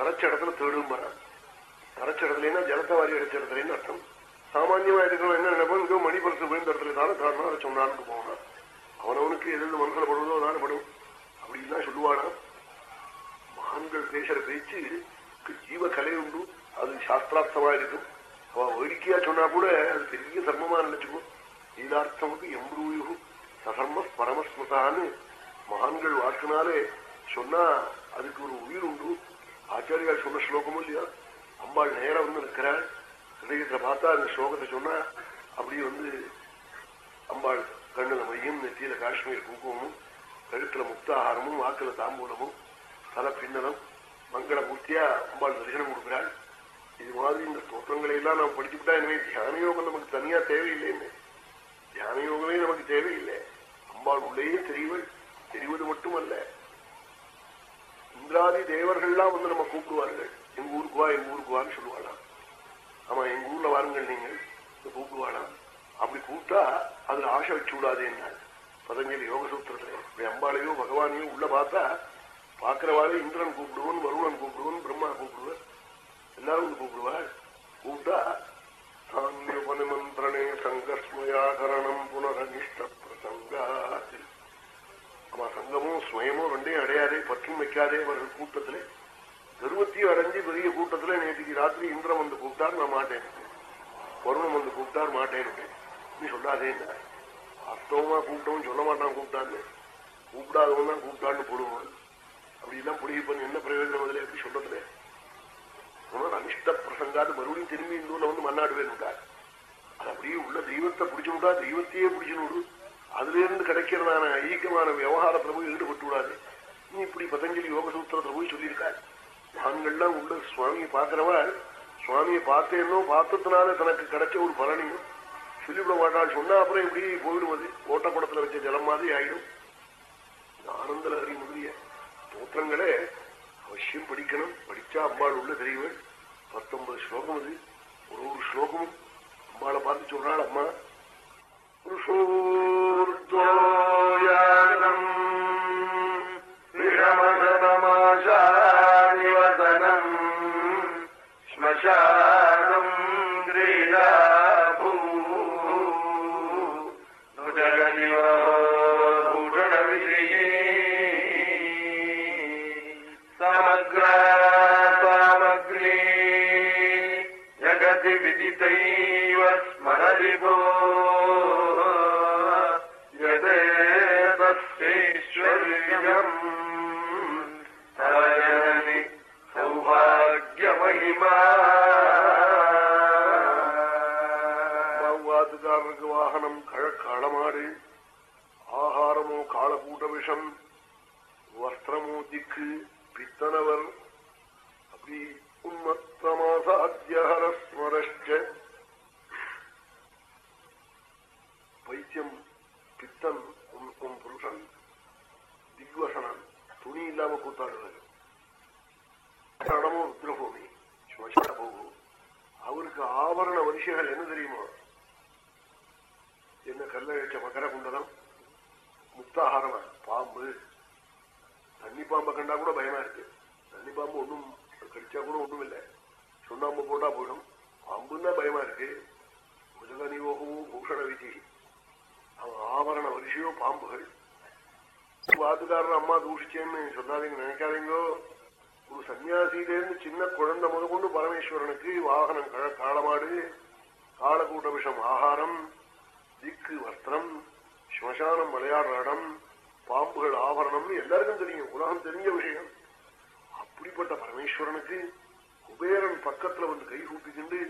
அரைச்ச இடத்துல தேடும் வர. அரைச்ச இடத்துலன்னா ஜலத்தை வாரி அடைச்ச இடத்துலன்னு அர்த்தம். சாமான்யமா இருக்கிறவன் என்ன நினைப்போம்? மணி மணிபரசு விழுந்த இடத்துல தானே காரணம் அதை சொன்னான்னு போவான் அவனவனுக்கு எது மனசுல படுவதோ தானே படும். அப்படின்னு தான் சொல்லுவானா மகான்கள் பேசுற பேச்சு ஜீவ கலை உண்டு. அது சாஸ்திரார்த்தமா இருக்கும். அவ வேடிக்கையா சொன்னா கூட அது பெரிய தர்மமா நினைச்சுக்கும் லீலார்த்தமுக்கு எம்ப்ரூயு சதர்ம பரமஸ்மதான்னு மகான்கள் வாக்குனாலே சொன்னா அதுக்கு ஒரு உயிர் உண்டு. ஆச்சாரியால் சொன்ன ஸ்லோகமும் இல்லையா? அம்பாள் நேரம் வந்து நிற்கிறாள். ஹிருதயத்தை பார்த்தா அந்த ஸ்லோகத்தை சொன்னா அப்படியே வந்து அம்பாள் கண்ணுல மையும் நெத்தியில காஷ்மீர் குங்குமமும் கழுத்துல முக்தாகாரமும் வாக்குல தாம்பூலமும் தல பின்னலம் மங்களமூர்த்தியா அம்பாள் தரிசனம் கொடுக்கிறாள். இது மாதிரி இந்த ஸ்தோத்திரங்களை எல்லாம் நாம் படிச்சுக்கிட்டா எனவே தியான யோகம் நமக்கு தனியா தேவையில்லைன்னு. தியான யோகமே நமக்கு தேவையில்லை. அம்பாள் உள்ளேயே தெரிவள் தெரிவது மட்டுமல்ல. இந்திராதி தேவர்கள்லாம் வந்து நம்ம கூப்பிடுவார்கள். எங்க ஊருக்கு வா எங்க ஊருக்கு வான்னு சொல்லுவாளாம் ஆமா எங்க ஊர்ல வாருங்கள் நீங்கள். கூப்பிடுவாளாம் அப்படி கூப்பிட்டா அதுல ஆசை வச்சு விடாதே என்னாள். பதஞ்சலி யோக சூத்திரத்துல இப்படி அம்பாளையோ பகவானையோ உள்ள பார்த்தா பாக்குறவாளே இந்திரன் கூப்பிடுவன் வருணன் கூப்பிடுவன் பிரம்மா கூப்பிடுவன் எல்லாரும் வந்து கூப்பிடுவாள். கூப்பிட்டா சாமியுபனிமந்திரணே சங்கஸ்மயாகரணம் புனரனிஷ்ட பிரசங்காத் ஆமா சங்கமும் சுயமும் ரெண்டையும் அடையாதே பற்றும் வைக்காதே அவர்கள் கூட்டத்திலே. கருவத்தையும் அடைஞ்சு பெரிய கூட்டத்துல நேற்றுக்கு ராத்திரி இந்திரம் வந்து கூப்பிட்டார் நான் மாட்டேன். வருணம் வந்து கூப்பிட்டார் மாட்டேன்னு நீ சொல்லாதே அர்த்தமா கூப்பிட்டவன் சொல்ல மாட்டான் கூப்பிட்டான்னு. கூப்பிடாதவன் தான் கூப்பிட்டான்னு போடுவான். அப்படி எல்லாம் புடிய பண்ணி என்ன பிரயோஜனம் அதில் எப்படி சொல்றதுல? உனக்கு அனிஷ்ட பிரசங்காது மறுபடியும் திரும்பி இந்த ஊர்ல வந்து மன்னாடுவேன் விட்டார் அது அப்படியே உள்ள தெய்வத்தை பிடிச்சு விட்டா தெய்வத்தையே பிடிச்சுன்னு விடு. அதுல இருந்து கிடைக்கிறதான ஐக்கியமான விவகாரத்துல போய் ஈடுபட்டு விடாது நீ இப்படி பதஞ்சலி யோக சூத்திரத்துல போய் சொல்லியிருக்காரு ஆண்கள்லாம் உள்ள சுவாமியை பாக்குறவள் சுவாமியை பார்த்தேன்னோ பார்த்ததுனால தனக்கு கிடைச்ச ஒரு பலனையும் சொல்லிவிட மாட்டாள் சொன்னா அப்புறம் இப்படி போயிடுவது. ஓட்டப்படத்துல வச்ச ஜலம் மாதிரி ஆயிடும். ஆனந்த லகரி முதலிய தோற்றங்களே அவசியம் படிக்கணும். படிச்சா அம்பாள் உள்ள தெரியவள் பத்தொன்பது ஸ்லோகம் அது. ஒரு ஒரு ஸ்லோகமும் அம்பாளை பார்த்து சொல்றாள் அம்மா புருஷோர்தோயானம் கழக்காளமாடு ஆகாரமோ காளக்கூட்ட விஷம் வஸ்திரமோ திக்கு பித்தனவர் அப்படி உன்மத்தமாசாத்தியஹரஸ்மரஷ்ட பைத்தியம் பித்தன் உன் புருஷன் திக்வசனன் துணி இல்லாம கூத்தாடுறது ருத்ரபூமி போகும் அவருக்கு ஆபரண வரிசைகள் என்ன தெரியுமா? என்ன கல்ல வச்ச மகர குண்டலம் முக்தாகாரமா பாம்பு. தண்ணி பாம்பை கண்டா கூட பயமா இருக்கு. தண்ணி பாம்பு ஒன்றும் கடிச்சா கூட ஒன்றும் இல்லை சுண்ணாம்பு போட்டா போயிடும். பாம்புன்னா பயமா இருக்கு. முஜகனியோகமும் பூஷண விதி. அவன் ஆபரண வரிசையோ பாம்புகள். வாத்துக்காரன் அம்மா தூஷிச்சேன்னு சொல்லாதீங்க நினைக்காதீங்கோ. ஒரு சன்னியாசியிலேருந்து சின்ன குழந்தை முத கொண்டு பரமேஸ்வரனுக்கு வாகனம் கழ காளமாடு காலக்கூட்ட விஷம் ஆகாரம் திக்கு வஸ்திரம் ஸ்மசானம் விளையாடுற இடம் பாம்புகள் ஆபரணம்னு எல்லாருக்கும் தெரியும். உலகம் தெரிஞ்ச விஷயம். அப்படிப்பட்ட பரமேஸ்வரனுக்கு குபேரன் பக்கத்துல வந்து கை கூப்பிக்கிண்டு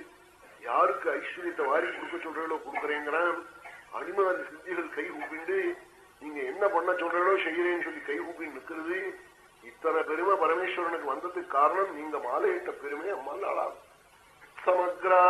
யாருக்கு ஐஸ்வர்யத்தை வாரி கொடுக்க சொல்றீங்களோ கொடுக்குறேங்கிறான். அடிமாதி சித்திகள் கை கூப்பிண்டு நீங்க என்ன பண்ண சொல்றீங்களோ செய்யறேன்னு சொல்லி கை கூப்பி நிற்கிறது இத்தனை பெருமை பரமேஸ்வரனுக்கு வந்ததுக்கு காரணம் நீங்க மாலையிட்ட பெருமை அம்மா நாளாம். சமக்ரா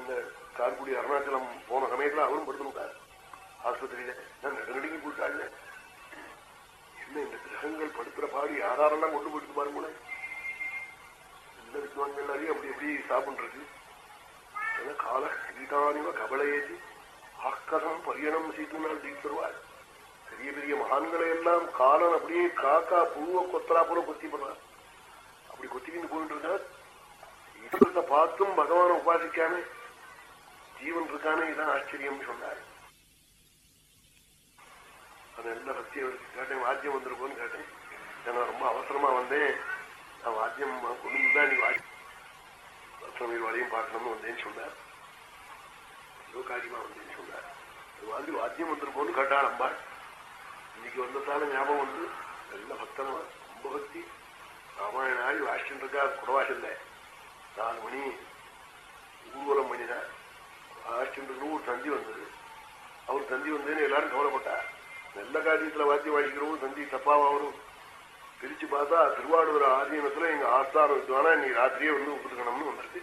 இந்த கார்குடி அருணாச்சலம் போன சமயத்துல அவரும் படுத்துனுட்டார் ஆஸ்பத்திரியில நான் நடுநடுங்கி போட்டாள் என்ன இந்த கிரகங்கள் படுத்துற பாடி யாரெல்லாம் கொண்டு போயிட்டு பாருங்களேன் இந்த வித்வான்கள் எல்லாரையும் அப்படி எப்படி சாப்பிடுறது? கால கீதானிவ கபலையேதி ஆக்கசம் பரியணம் சீட்டுனால் தீர்த்துருவாள் பெரிய பெரிய மகான்களை எல்லாம் காலன் அப்படியே காக்கா புழுவ கொத்தரா போல கொத்தி போடுறார் அப்படி கொத்திக்கிட்டு போயிட்டு இருக்கார் பார்த்தும் பகவான உபாசிக்காமே ஜீவன் இருக்கானே இதான் ஆச்சரியம் சொன்னார் அது என்ன பக்தி அவருக்கு கேட்டேன் வாத்தியம் வந்திருக்கோன்னு கேட்டேன் நான் ரொம்ப அவசரமா வந்தேன் நான் வாத்தியம் கொண்டு தான் நீ வாத்தியம் வரையும் பார்க்கணும்னு வந்தேன்னு சொன்னார் ஏதோ காரியமா வந்தேன்னு சொன்னார் அது மாதிரி வாத்தியம் வந்திருக்கோன்னு கேட்டாள் அம்பாள் இன்னைக்கு வந்ததால ஞாபகம் வந்து நல்ல பக்தனமா ரொம்ப பக்தி ராமாயணாடி வாசிச்சுட்டு இருக்கா குடவாசல்ல நாலு மணி ஊர்வலம் பண்ணினார் வாசிச்சுட்டு ஒரு தந்தி வந்தது. அவர் தந்தி வந்ததுன்னு எல்லாரும் கவலைப்பட்டார். நல்ல காரியத்துல வாத்தியம் வாசிக்கிறவங்க தந்தி தப்பாவா வரும் பிரிச்சு பார்த்தா திருவாரூர் ஆதீனத்துல எங்க ஆஸ்தானம் வித்துவானா நீ ராத்திரியே வந்து ஒப்புக்கணும்னு வந்துருக்கு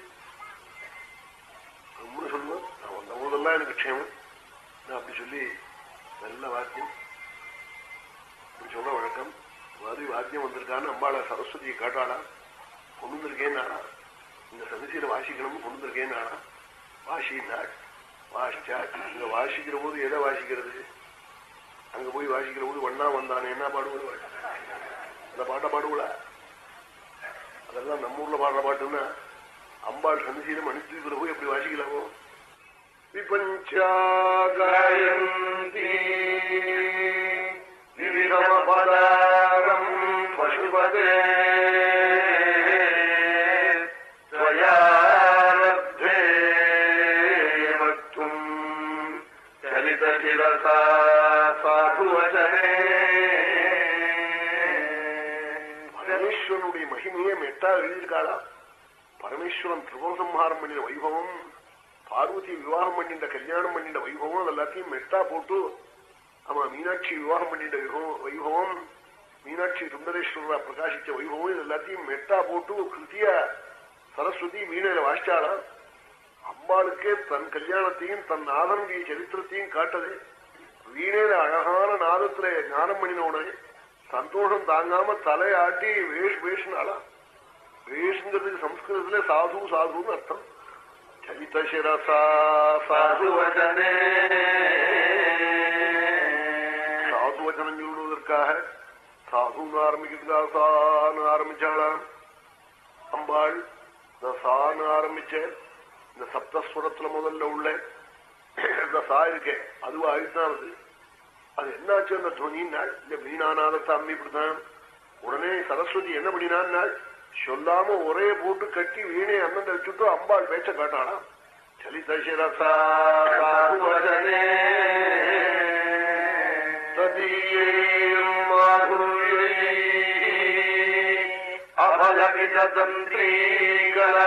ரொம்ப சொல்லுவேன் நான் வந்த போதெல்லாம் எனக்கு க்ஷேமம். நான் அப்படி சொல்லி நல்ல வாக்கியம் அப்படி சொல்ற வழக்கம். மாதிரி வாத்தியம் வந்திருக்கான்னு அம்பாள சரஸ்வதியை காட்டாளா கொண்டு வந்திருக்கேன்னாடா இந்த சந்திச்சியில வாசிக்கணும்னு கொண்டு வந்திருக்கேன்னாடா வாசினாள் வாசிச்சா இங்க வாசிக்கிற போது எதை வாசிக்கிறது? அங்க போய் வாசிக்கிற போது ஒன்னா வந்தானே என்ன பாடுவது அந்த பாட்டை பாடுவல அதெல்லாம் நம்ம ஊர்ல பாடுற பாட்டுன்னா அம்பாள் சந்திசீலம் மனுஷத்துல போய் எப்படி வாசிக்கலாமோ? விபஞ்சாகயந்தி விவிதமபதாரம் பரமேஸ்வரன் பண்ணின வைபவம் பார்வதி விவாகம் பண்ணிட்ட கல்யாணம் பண்ணிட்ட வைபவம் அது எல்லாத்தையும் மெஸ்டா போட்டு ஆமா மீனாட்சி விவாகம் பண்ணிட்ட வைபவம் மீனாட்சி சுந்தரேஸ்வரரா பிரகாசிச்ச வைபவம் இது எல்லாத்தையும் மெட்டா போட்டு கிருத்திய சரஸ்வதி மீனையில வாசிச்சாளா அம்பாளுக்கே தன் கல்யாணத்தையும் தன் நாதனுடைய சரித்திரத்தையும் காட்டது வீணையில அழகான நாதத்துல ஞானம் பண்ணின உடனே சந்தோஷம் தாங்காம தலையாட்டி வேஷ் வேஷ்னாலாம் வேஷ்ங்கிறதுக்கு சம்ஸ்கிருதத்துல சாது சாதுன்னு அர்த்தம் சரித்த சிரசா சாது சாது வச்சனம் சொல்வதற்காக சாதுன்னு ஆரம்பிக்கிறதுக்காக சான்னு ஆரம்பிச்சாளாம் அம்பாள் இந்த சான்னு ஆரம்பிச்ச இந்த சப்தஸ்வரத்துல முதல்ல உள்ள இந்த சா இருக்கேன் அதுவும் அழுத்தானது அது என்னாச்சு அந்த துவனின்னாள் இந்த வீணானாத அம்மி இப்படித்தான் உடனே சரஸ்வதி என்ன பண்ணினான்னாள் சொல்லாம ஒரே போட்டு கட்டி வீணை அண்ணன் வச்சுட்டு அம்பாள் பேச்ச காட்டாளாம் சலித சிரசா சாதுவதனே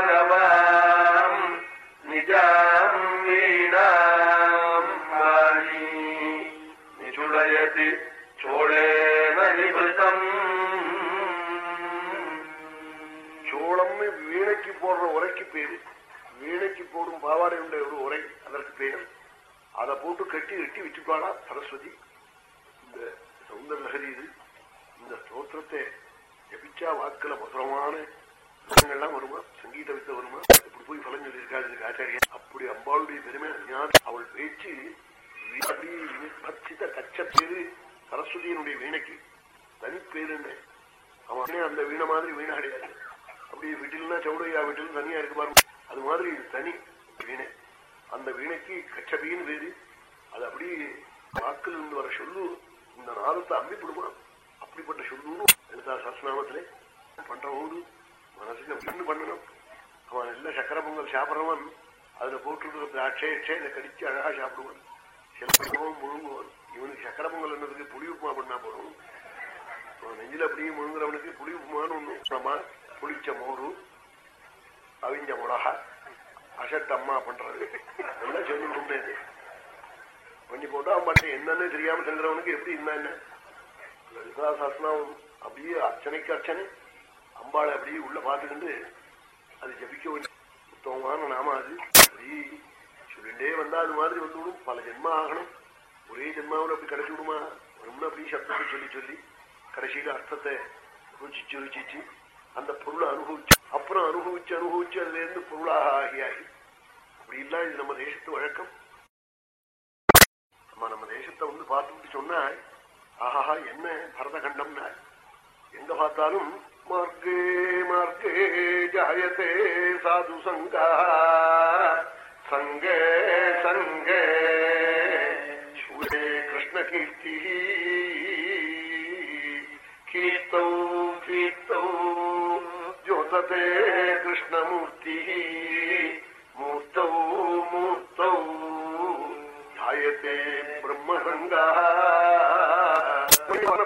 அபலபிதந்திரீகலரவாம் நிஜாம் பாவாடைக்கு போடுற உரைக்கு பேரு. வீணைக்கு போடும் பாவாடை உண்ட ஒரு உரை அதற்கு பேர் அதை போட்டு கட்டி கட்டி வச்சுப்பாளா சரஸ்வதி. இந்த சவுந்தர லகரி இது. இந்த ஸ்தோத்திரத்தை ஜபிச்சா வாக்குல மதுரமான விஷயங்கள்லாம் வருமா? சங்கீத வித்த வருமா? இப்படி போய் பலன் சொல்லியிருக்காரு இதுக்கு ஆச்சாரியா அப்படி அம்பாளுடைய பெருமை அவள் பேச்சு அப்படி கச்ச பேரு சரஸ்வதியினுடைய வீணைக்கு. தனி பேரு அவன் அந்த வீணை மாதிரி வீணை கிடையாது அப்படி வீட்டில்னா சவுடையா வீட்டில் தனியா இருக்கு பாருங்க. அது மாதிரி இது தனி வீணை. அந்த வீணைக்கு கச்சபின்னு பேரு. அது அப்படியே வாக்கில் இருந்து வர சொல்லு இந்த நாதத்தை கொடுக்கணும். அப்படிப்பட்ட சொல்லுன்னு எழுதா சாஸ்திரநாமத்திலே பண்ற பண்றவோடு மனசுக்கு அப்படின்னு பண்ணணும். அவன் எல்லாம் சக்கர பொங்கல் சாப்பிட்றவன் அதுல போட்டு திராட்சை இதை கடிச்சு அழகா சாப்பிடுவான். சில பருவம் முழுங்குவான். இவனுக்கு சக்கர பொங்கல் என்னதுக்கு புளி உப்புமா பண்ணா போறோம் நெஞ்சில அப்படியே முழுங்குறவனுக்கு புளி உப்புமான்னு ஒண்ணு. நம்ம புளிச்ச மோரு அவிஞ்ச மிளகா அசட் அம்மா பண்றது. எல்லாம் சொல்லி பண்ணி போட்டா அவன் என்னன்னு தெரியாம செல்றவனுக்கு எப்படி இருந்தா என்ன? லலிதா சாஸ்திரம் அப்படியே அர்ச்சனைக்கு அர்ச்சனை. அம்பாளை அப்படியே உள்ள பார்த்துக்கிட்டு அது ஜபிக்க உத்தமமான நாம அது. அப்படி சொல்லிட்டே வந்தா அது மாதிரி வந்துவிடும் பல ஜென்மம் ஆகணும். ஒரே ஜென்மாவில் அப்படி கிடைச்சி விடுமா? ரொம்ப அப்படி சப்தத்தை சொல்லி சொல்லி கடைசியில அர்த்தத்தை ருச்சிச்சு ருச்சிச்சு அந்த பொருளை அனுபவிச்சு அப்புறம் அனுபவிச்சு அனுபவிச்சு அதுல இருந்து பொருளாக ஆகி ஆகி அப்படி இல்ல இது நம்ம தேசத்து வழக்கம். நம்ம நம்ம தேசத்தை வந்து பார்த்துட்டு சொன்னா ஆஹா என்ன பரதகண்டம்னா எங்க பார்த்தாலும் மார்க்கே மார்க்கே ஜாயத்தே சாது சங்கா சங்கே சங்கே சூரே கிருஷ்ண கீர்த்தி கீர்த்தௌ கீர்த்தௌ ஜோததே கிருஷ்ணமூர்த்தி மூர்த்தௌ மூர்த்தௌ ஜாயத்தே பிரம்மசங்கா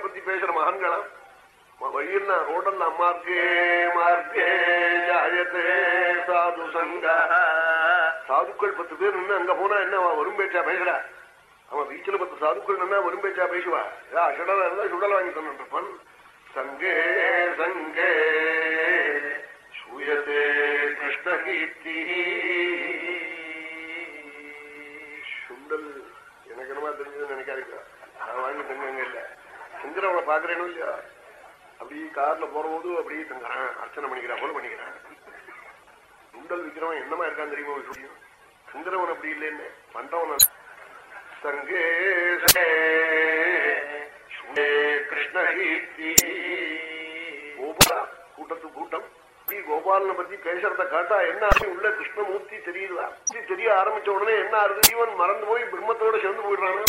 பத்தி பேசுற மகான்களாம் வழியில் ரோடெல்லாம் மார்க்கே மார்க்கே ஜாயத்தே சாது சங்கா சாதுக்கள் பத்து பேர் நின்று அங்க போனா என்ன வரும் பேச்சா பேசுறா? அவன் வீச்சுல பத்து சாதுக்கள் நின்னா வரும் பேச்சா பேசுவா? ஏதா அஷடலா இருந்தா சுடல் வாங்கி தந்துருப்பான் சங்கே சங்கே. சூயத்தே கிருஷ்ணகீர்த்தி சுண்டல் எனக்கு என்னமா தெரிஞ்சதுன்னு நினைக்காதீங்க. நான் வாங்கி தங்க இல்ல. சுந்தரவனை பாக்குறேனும் இல்லையா? அப்படி கார்ல போறபோது அப்படியே தங்குறான். அர்ச்சனை பண்ணிக்கிறா போல பண்ணிக்கிறேன். சுண்டல் விற்கிறவன் என்னமா இருக்கான்னு தெரியுமா விஷயம் சுந்தரவன் அப்படி இல்லைன்னு பண்றவன் சங்கே கிருஷ்ணகீர்த்தி. கோபாலா கூட்டத்து கூட்டம். கோபாலனை பத்தி பேசுறத காட்டா என்ன உள்ள கிருஷ்ணமூர்த்தி தெரியுதா? தெரிய ஆரம்பிச்ச உடனே என்ன ஆறுது ஜீவன் மறந்து போய் பிரம்மத்தோட சேர்ந்து போயிடுறாங்க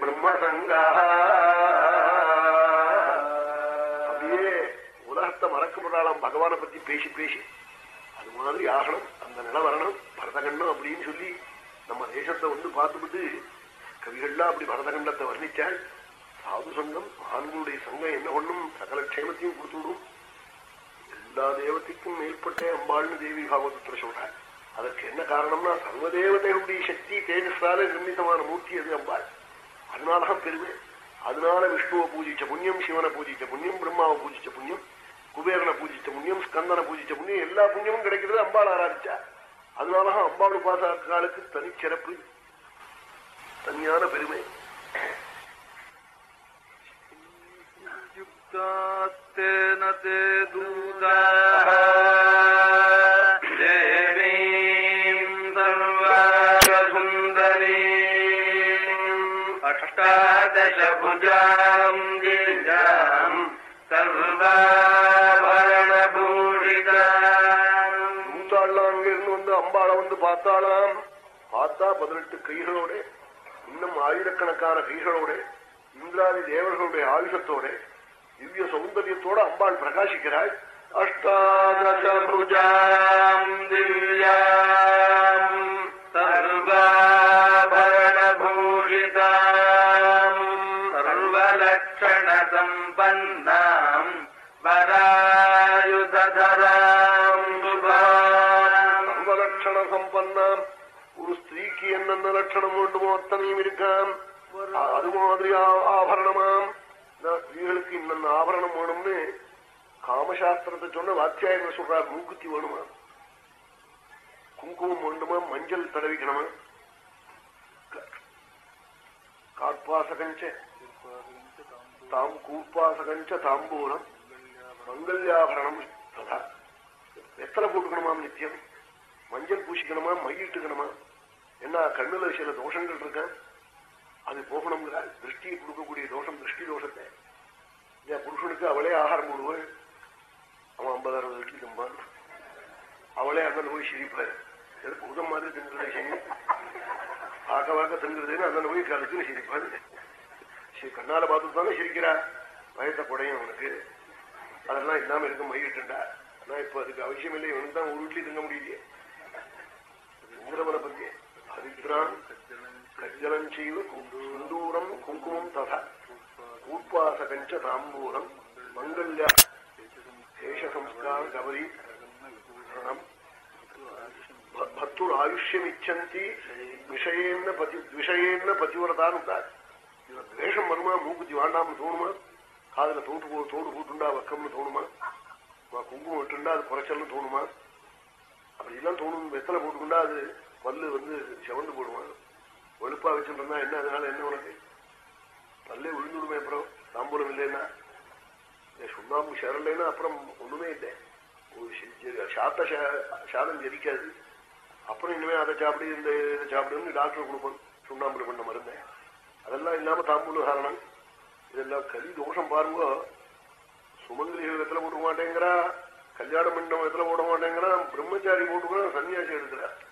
பிரம்மசங்கா. அப்படியே உலகத்தை மறக்கப்படுறாளாம் பகவானை பத்தி பேசி பேசி. அது மாதிரி ஆகணும். அந்த நிலை வரணும் பரதகண்டம் அப்படின்னு சொல்லி நம்ம தேசத்தை வந்து பார்த்துவிட்டு கவிகள்லாம் அப்படி பரதகண்டத்தை வர்ணிச்சால் சாது சங்கம் ஆண்களுடைய சங்கம் என்ன பண்ணும்? சகல க்ஷேமத்தையும் கொடுத்துவிடும் எல்லா தேவத்தைக்கும் மேற்பட்ட அம்பாள்னு தேவி பாகவதத்துல சொல்றாள் அதற்கு என்ன காரணம்னா சர்வதேவதைகளுடைய சக்தி தேஜஸால நிர்மிதமான மூர்த்தி அது அம்பாள். அதனாலதான் பெருமை. அதனால விஷ்ணுவை பூஜிச்ச புண்ணியம் சிவனை பூஜிச்ச புண்ணியம் பிரம்மாவை பூஜிச்ச புண்ணியம் குபேரனை பூஜிச்ச புண்ணியம் ஸ்கந்தனை பூஜிச்ச புண்ணியம் எல்லா புண்ணியமும் கிடைக்கிறது அம்பாள் ஆராதிச்சா. அதனாலதான் அம்பாள் உபாசனாளுக்கு தனிச்சிறப்பு தனியான பெருமை. யுக்தாத்தேன தே தூதா. பார்த்தாலாம். பார்த்தா பதினெட்டு கைகளோட இன்னும் ஆயிரக்கணக்கான கைகளோட இந்திராதி தேவர்களுடைய ஆயுஷத்தோட திவ்ய சௌந்தரியத்தோட அம்பாள் பிரகாசிக்கிறாள். அஷ்டாதசபுஜாம் திவ்யாம் சர்வா ஸ்திரீக்கு லட்சணம் வேண்டுமோ அத்தனையும் இருக்கான் அது மாதிரி ஆபரணமாம். ஸ்திரீகளுக்கு இன்னென்ன ஆபரணம் வேணும்னு காமசாஸ்திரத்தை சொன்ன வாத்தியாயங்க சொல்றார் மூக்குத்தி வேணுமா? குங்குமம் வேண்டுமா? மஞ்சள் தடவிக்கணுமா? க- கார்பாசகஞ்ச தாம் கூர்பாசகஞ்ச தாம்பூலம் மங்கல்யாபரணம் ததா. எத்தனை போட்டுக்கணுமாம் நித்தியம்? மஞ்சள் பூசிக்கணுமா? மையிட்டுக்கணுமா என்ன கண்ணுல சில தோஷங்கள் இருக்க? அது போகணுங்கிற திருஷ்டியை கொடுக்கக்கூடிய தோஷம் திருஷ்டி தோஷத்தை. என் புருஷனுக்கு அவளே ஆகாரம் போடுவாள் அவன் ஐம்பதாயிரம் இட்லி தம்பான் அவளே அண்ணன் போய் சிரிப்பாரு எனக்கு உதம் மாதிரி திங்குறதே சரி? பார்க்க பார்க்க திங்குறதுன்னு அண்ணன் போய் கருத்துன்னு சிரிப்பான். சரி கண்ணால பார்த்து தானே சிரிக்கிறா? வயத்தை குடையும் அவனுக்கு. அதெல்லாம் இல்லாம இருக்க மையிட்டுண்டா ஆனா இப்ப அதுக்கு அவசியம் இல்லை இவனுக்கு தான் ஒரு வீட்லயும் திங்க முடியலையே. ஹரித்ரான் கஜலம் செய்வ சுந்தூரம் குங்குமம் ததா கூப்பாசகஞ்ச தாம்பூரம் மங்கல்யா தேச சம்ஸ்கார கவரி பத்துர் ஆயுஷ்யம் விஷயேன்ன பதி விஷயேன்ன பதிவிரதான்னு இதுல துவேஷம் வருமா மூக்குத்தி வாண்டாம்னு தோணுமா? காதுல தோட்டு போ தோடு போட்டுண்டா வக்கம்னு தோணுமா? குங்குமம் விட்டுண்டா அது குறைச்சல்னு தோணுமா? அப்படி எல்லாம் தோணும் வெத்தலை போட்டுக்கொண்டா அது பல்லு வந்து செவந்து போடுவான். வெளுப்பா வச்சுருந்தா என்ன அதனால என்ன உனக்கு? பல்லே விழுந்துடுமே அப்புறம். தாம்பூலம் இல்லைன்னா. சுண்ணாம்பு சேரலைன்னா அப்புறம் ஒண்ணுமே இல்லை. ஒரு சாத்த சாதம் ஜெரிக்காது. அப்புறம் இனிமே அதை சாப்பிடு இந்த இதை சாப்பிடுன்னு டாக்டர் கொடுப்போம் சுண்ணாம்புல பண்ண மருந்தை. அதெல்லாம் இல்லாம தாம்பூல காரணம். இதெல்லாம் கலி தோஷம் பாருங்க. சுமங்கலிகள் விதத்துல போட்டுக்க மாட்டேங்கிறா. கல்யாண மண்டபம் எத்தனை போட மாட்டேங்கிறான் பிரம்மச்சாரி போட்டுக்கிறான் சன்னியாசி எடுக்கிறார்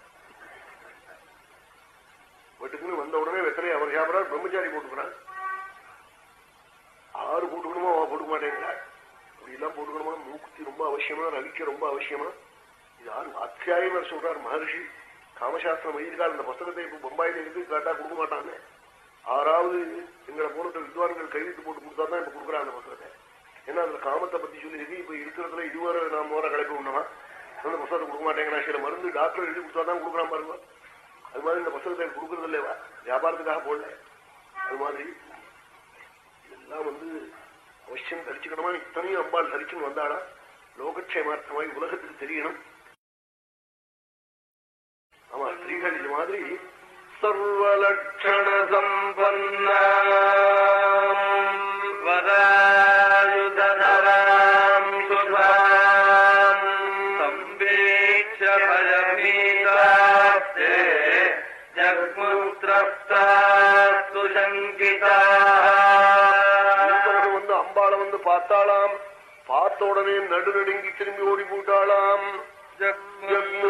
வீட்டுக்குன்னு வந்த உடனே வெத்தலை அவர் சாப்பிடறார் பிரம்மச்சாரி போட்டுக்கிறான் ஆறு போட்டுக்கணுமா அவன் போட்டுக்க மாட்டேங்கிறா. இப்படி எல்லாம் போட்டுக்கணுமா? மூக்குத்தி ரொம்ப அவசியமா? ரவிக்க ரொம்ப அவசியமா? இது யாரு அத்தியாயனர் சொல்றார் மகர்ஷி. காமசாஸ்திரம் எழுதியிருக்கார். இந்த புத்தகத்தை இப்ப பொம்பாயில இருந்து காட்டா கொடுக்க மாட்டாங்க. ஆறாவது எங்களை போன வித்வான்கள் கைவிட்டு போட்டு கொடுத்தா தான் இப்ப கொடுக்குறாங்க அந்த புத்தகத்தை ஏன்னா அதுல காமத்தை பத்தி சொல்லியிருக்கு இப்ப இருக்கிறதுல இதுவரை நாம் மோர கலைப்பு உண்டமா அந்த புத்தகத்தை கொடுக்க மாட்டேங்கிறான் சில மருந்து டாக்டர் எழுதி கொடுத்தா தான் கொடுக்குறான் பாருங்க. அது மாதிரி இந்த புஸ்தகத்தை கொடுக்கறது இல்லையா வியாபாரத்துக்காக போடல. அது மாதிரி இதெல்லாம் வந்து அவசியம் தரிச்சுக்கணுமா? இத்தனையும் அம்பாள் தரிச்சுன்னு வந்தாளா? லோகக்ஷேமார்த்தமாய் உலகத்துக்கு தெரியணும். ஆமா ஸ்திரீகள் இது மாதிரி சர்வலட்சண சம்பன்ன போட்டாளாம். பார்த்த உடனே நடுநடுங்கி திரும்பி ஓடி போட்டாளாம். ஜக்முத்ரஸ்தாஸ்து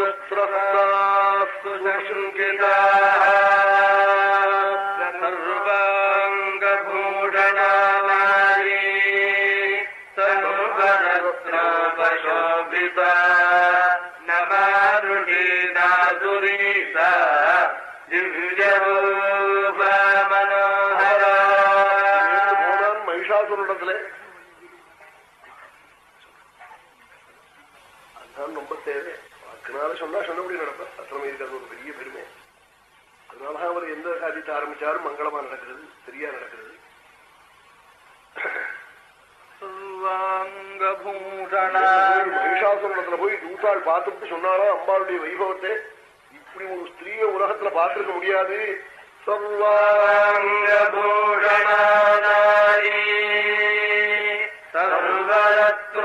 சொன்னா சொன்னபடி நடப்ப. அத்தனை இருக்கிறது ஒரு பெரிய பெருமை. அதனாலதான் அவர் எந்த காரியத்தை ஆரம்பிச்சாலும் மங்களமா நடக்கிறது சரியா நடக்கிறது. மகிஷாசுரனத்துல போய் தூத்தாள் பார்த்துட்டு சொன்னாலும் அம்பாளுடைய வைபவத்தை இப்படி ஒரு ஸ்திரீய உலகத்துல பார்த்திருக்க முடியாது. சர்வாங்கபூஷணாரி சர்வரத்னோபசோபித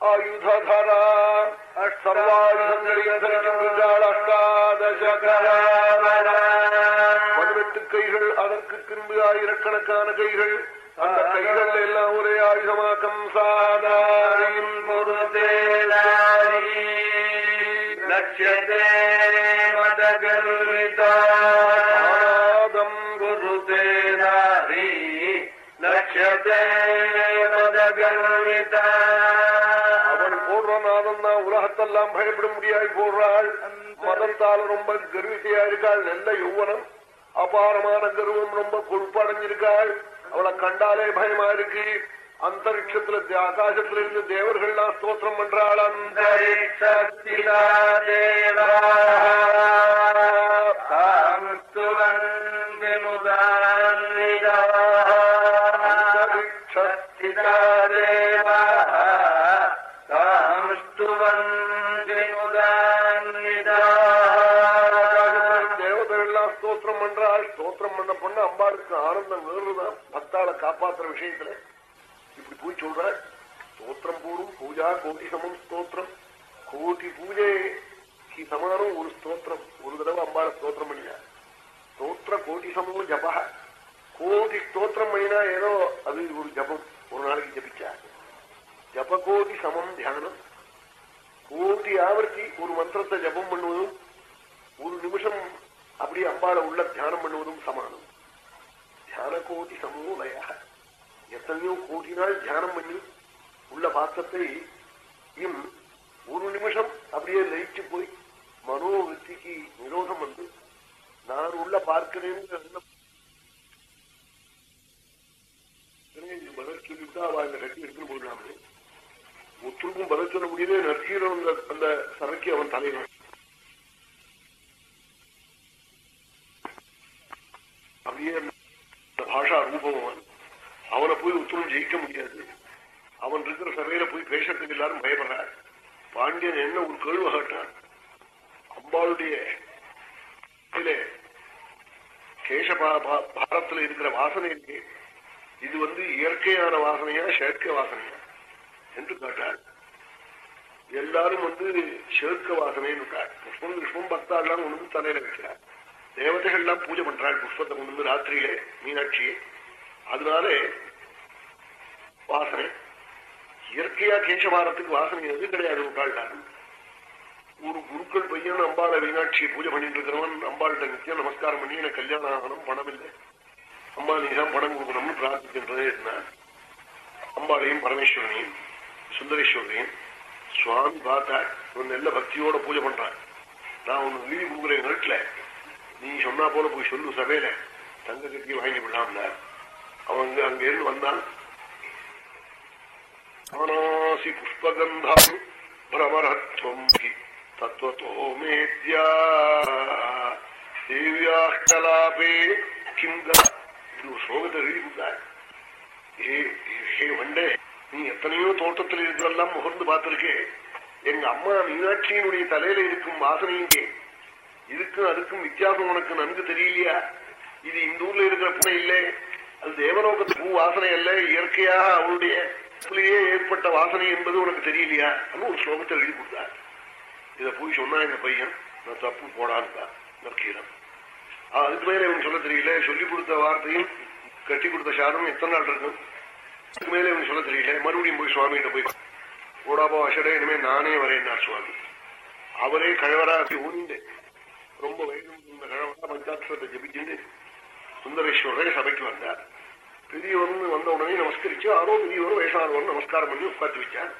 ஆயுதரா சர்வாயுதங்களையும் தரிக்கின்றாள் அஷ்டாதசகராவர பதினெட்டு கைகள் அதற்கு பின்பு ஆயிரக்கணக்கான கைகள். அந்த கைகள் எல்லாம் ஒரே ஆயுதமாக்கம் சாதா. தான் உலகத்தெல்லாம் பயப்பட முடியாய் போடுறாள். மதத்தால் ரொம்ப கர்வித்தையா இருக்காள் நல்ல யௌவனம். அபாரமான கர்வம் ரொம்ப கொழுப்படைஞ்சிருக்காள். அவளை கண்டாலே பயமா இருக்கு அந்தரிக்ஷத்துல ஆகாசத்துல இருந்து தேவர்கள்லாம் ஸ்தோத்திரம் பண்றாள். அந்த அந்தரிக்ஷத்திலா தேவா அந்தரிக்ஷத்திலா ஆனந்தம் வேறுதான் பக்தாளை காப்பாத்துற விஷயத்துல இப்படி போய் சொல்ற. ஸ்தோத்திரம் போடும் பூஜா கோடி சமம் ஸ்தோத்திரம். கோடி பூஜை சமானம் ஒரு ஸ்தோத்திரம். ஒரு தடவை அம்பாள ஸ்தோத்திரம் பண்ணியா? ஸ்தோத்திர கோடி சமம் ஜபா கோடி ஸ்தோத்திரம் பண்ணினா ஏதோ அது ஒரு ஜபம். ஒரு நாளைக்கு ஜபிச்சா. ஜப கோடி சமம் தியானம். கோடி ஆவர்த்தி ஒரு மந்திரத்தை ஜபம் பண்ணுவதும் ஒரு நிமிஷம் அப்படி அம்பாளை உள்ள தியானம் பண்ணுவதும் சமானம். தியான கோடி சமூலய எத்தனையோ கோடி நாள் தியானம் பண்ணி உள்ள பாத்திரத்தை இம் ஒரு நிமிஷம் அப்படியே லயிச்சு போய் மனோவிருத்திக்கு நிரோதம் வந்து நான் உள்ள பார்க்கிறேன்னு பதில் சொல்லிவிட்டா அவ இந்த கட்டி எடுத்துட்டு போயிடலாமே ஒத்துருக்கும் பதில் சொல்ல முடியல நற்சீரன் அந்த சரக்கு அவன் தலைவன் அப்படியே இந்த பாஷா ரூபவன் அவனை போய் உத்தரம் ஜெயிக்க முடியாது. அவன் இருக்கிற சபையில போய் பேசுறதுக்கு எல்லாரும் பயப்படுறார். பாண்டியன் என்ன ஒரு கேள்வி கேட்டான்? அம்பாளுடைய கேச பாரத்துல இருக்கிற வாசனை இருக்கு. இது வந்து இயற்கையான வாசனையா செயற்கை வாசனையா என்று கேட்டார். எல்லாரும் வந்து சேர்க்க வாசனைன்னு புஷ்பம் புஷ்பம் பக்தாள்லாம் கொண்டு வந்து தலையில வைக்கிறார். தேவதைகள் எல்லாம் பூஜை பண்றாள் புஷ்பத்தை கொண்டு வந்து ராத்திரியிலே மீனாட்சியை. அதனால வாசனை. இயற்கையா கேசவாரத்துக்கு வாசனை எது கிடையாது உட்காள்தான் ஒரு குருக்கள் பையன் அம்பாள மீனாட்சியை பூஜை பண்ணிட்டு இருக்கிறவன் அம்பாள்கிட்ட நித்தியம் நமஸ்காரம் பண்ணி எனக்கு கல்யாணம் ஆகணும் பணம் இல்லை. அம்மா நீதான் பணம் கொடுக்கணும்னு பிரார்த்திக்கின்றதே என்ன அம்பாளையும் பரமேஸ்வரனையும் சுந்தரேஸ்வரனையும் சுவாமி பார்த்தா இவன் நல்ல பக்தியோட பூஜை பண்றான் நான் உனக்கு லீவு கொடுக்குறேன் வீட்டுல நீ சொன்னா போல போய் சொல்லு சபையில. தங்க கட்டி வாங்கி விடலாம்ல. அவங்க அங்கிருந்து வந்தான் அவனாசி புஷ்பகந்தாம் பிரமரத்வம் தத்துவத்தோ மேத்யா. தேவியாஷ்டலாபே கிங்க ஒரு சோகத்தை எழுதி ஏ ஹே வண்டே நீ எத்தனையோ தோட்டத்தில் இருக்கிறெல்லாம் முகர்ந்து பார்த்திருக்கே. எங்க அம்மா மீனாட்சியினுடைய தலையில இருக்கும் வாசனையுங்கே இதுக்கும் அதுக்கும் வித்தியாசம் உனக்கு நன்கு தெரியலையா? இது இந்த ஊர்ல இருக்கிற பூனை இல்லை. அது தேவலோகத்து பூ வாசனை அல்ல இயற்கையாக அவளுடைய ஏற்பட்ட வாசனை என்பது உனக்கு தெரியலையா? அப்படின்னு ஒரு ஸ்லோகத்தை எழுதி கொடுத்தார். இத போய் சொன்னா எங்க பையன் நான் தப்பு போடான்னு நற்கீரம் அதுக்கு மேல இவன் சொல்ல தெரியல. சொல்லி கொடுத்த வார்த்தையும் கட்டி கொடுத்த சாதம் எத்தனை நாள் இருக்கும்? அதுக்கு மேல இவன் சொல்ல தெரியல. மறுபடியும் போய் சுவாமிகிட்ட போய் ஓடாபோ அஷடே இனிமே நானே வரேன் சுவாமி. அவரே கழவரா ஊனிண்டேன் ரொம்ப வயது இந்த கழவரா பஞ்சாட்சத்தை ஜபிச்சுட்டு சபைக்கு வந்தார். பெரியவன் வந்த உடனே நமஸ்கரிச்சு ஆரோ பெரியவர் வயசானவன் நமஸ்காரம் பண்ணி உட்காந்து வச்சார்.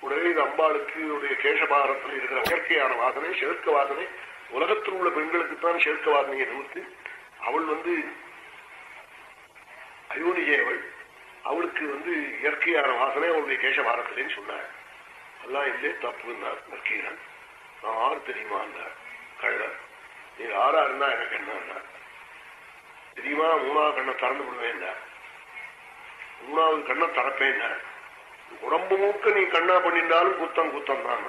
உடனே இது அம்பாளுக்கு உடைய கேசபாரத்தில் இருக்கிற இயற்கையான வாசனை சேர்க்க வாசனை உலகத்தில் உள்ள பெண்களுக்குத்தான் சேர்க்க வாசனையை நிறுத்து அவள் வந்து அயோனிஜை அவளுக்கு வந்து இயற்கையான வாசனை அவளுடைய கேசபாரத்திலேன்னு சொன்னார். எல்லாம் இல்லே தப்புன்னார் நற்கீரன். நான் ஆறு தெரியுமா கழகர் நீ ஆறா இருந்தா எனக்கு என்ன தெரியுமா? மூணாவது கண்ணை திறந்து விடுவேன் மூணாவது கண்ணை திறப்பேன் உடம்பு மூக்க நீ கண்ணா பண்ணிருந்தாலும் குத்தம் குத்தம் தான்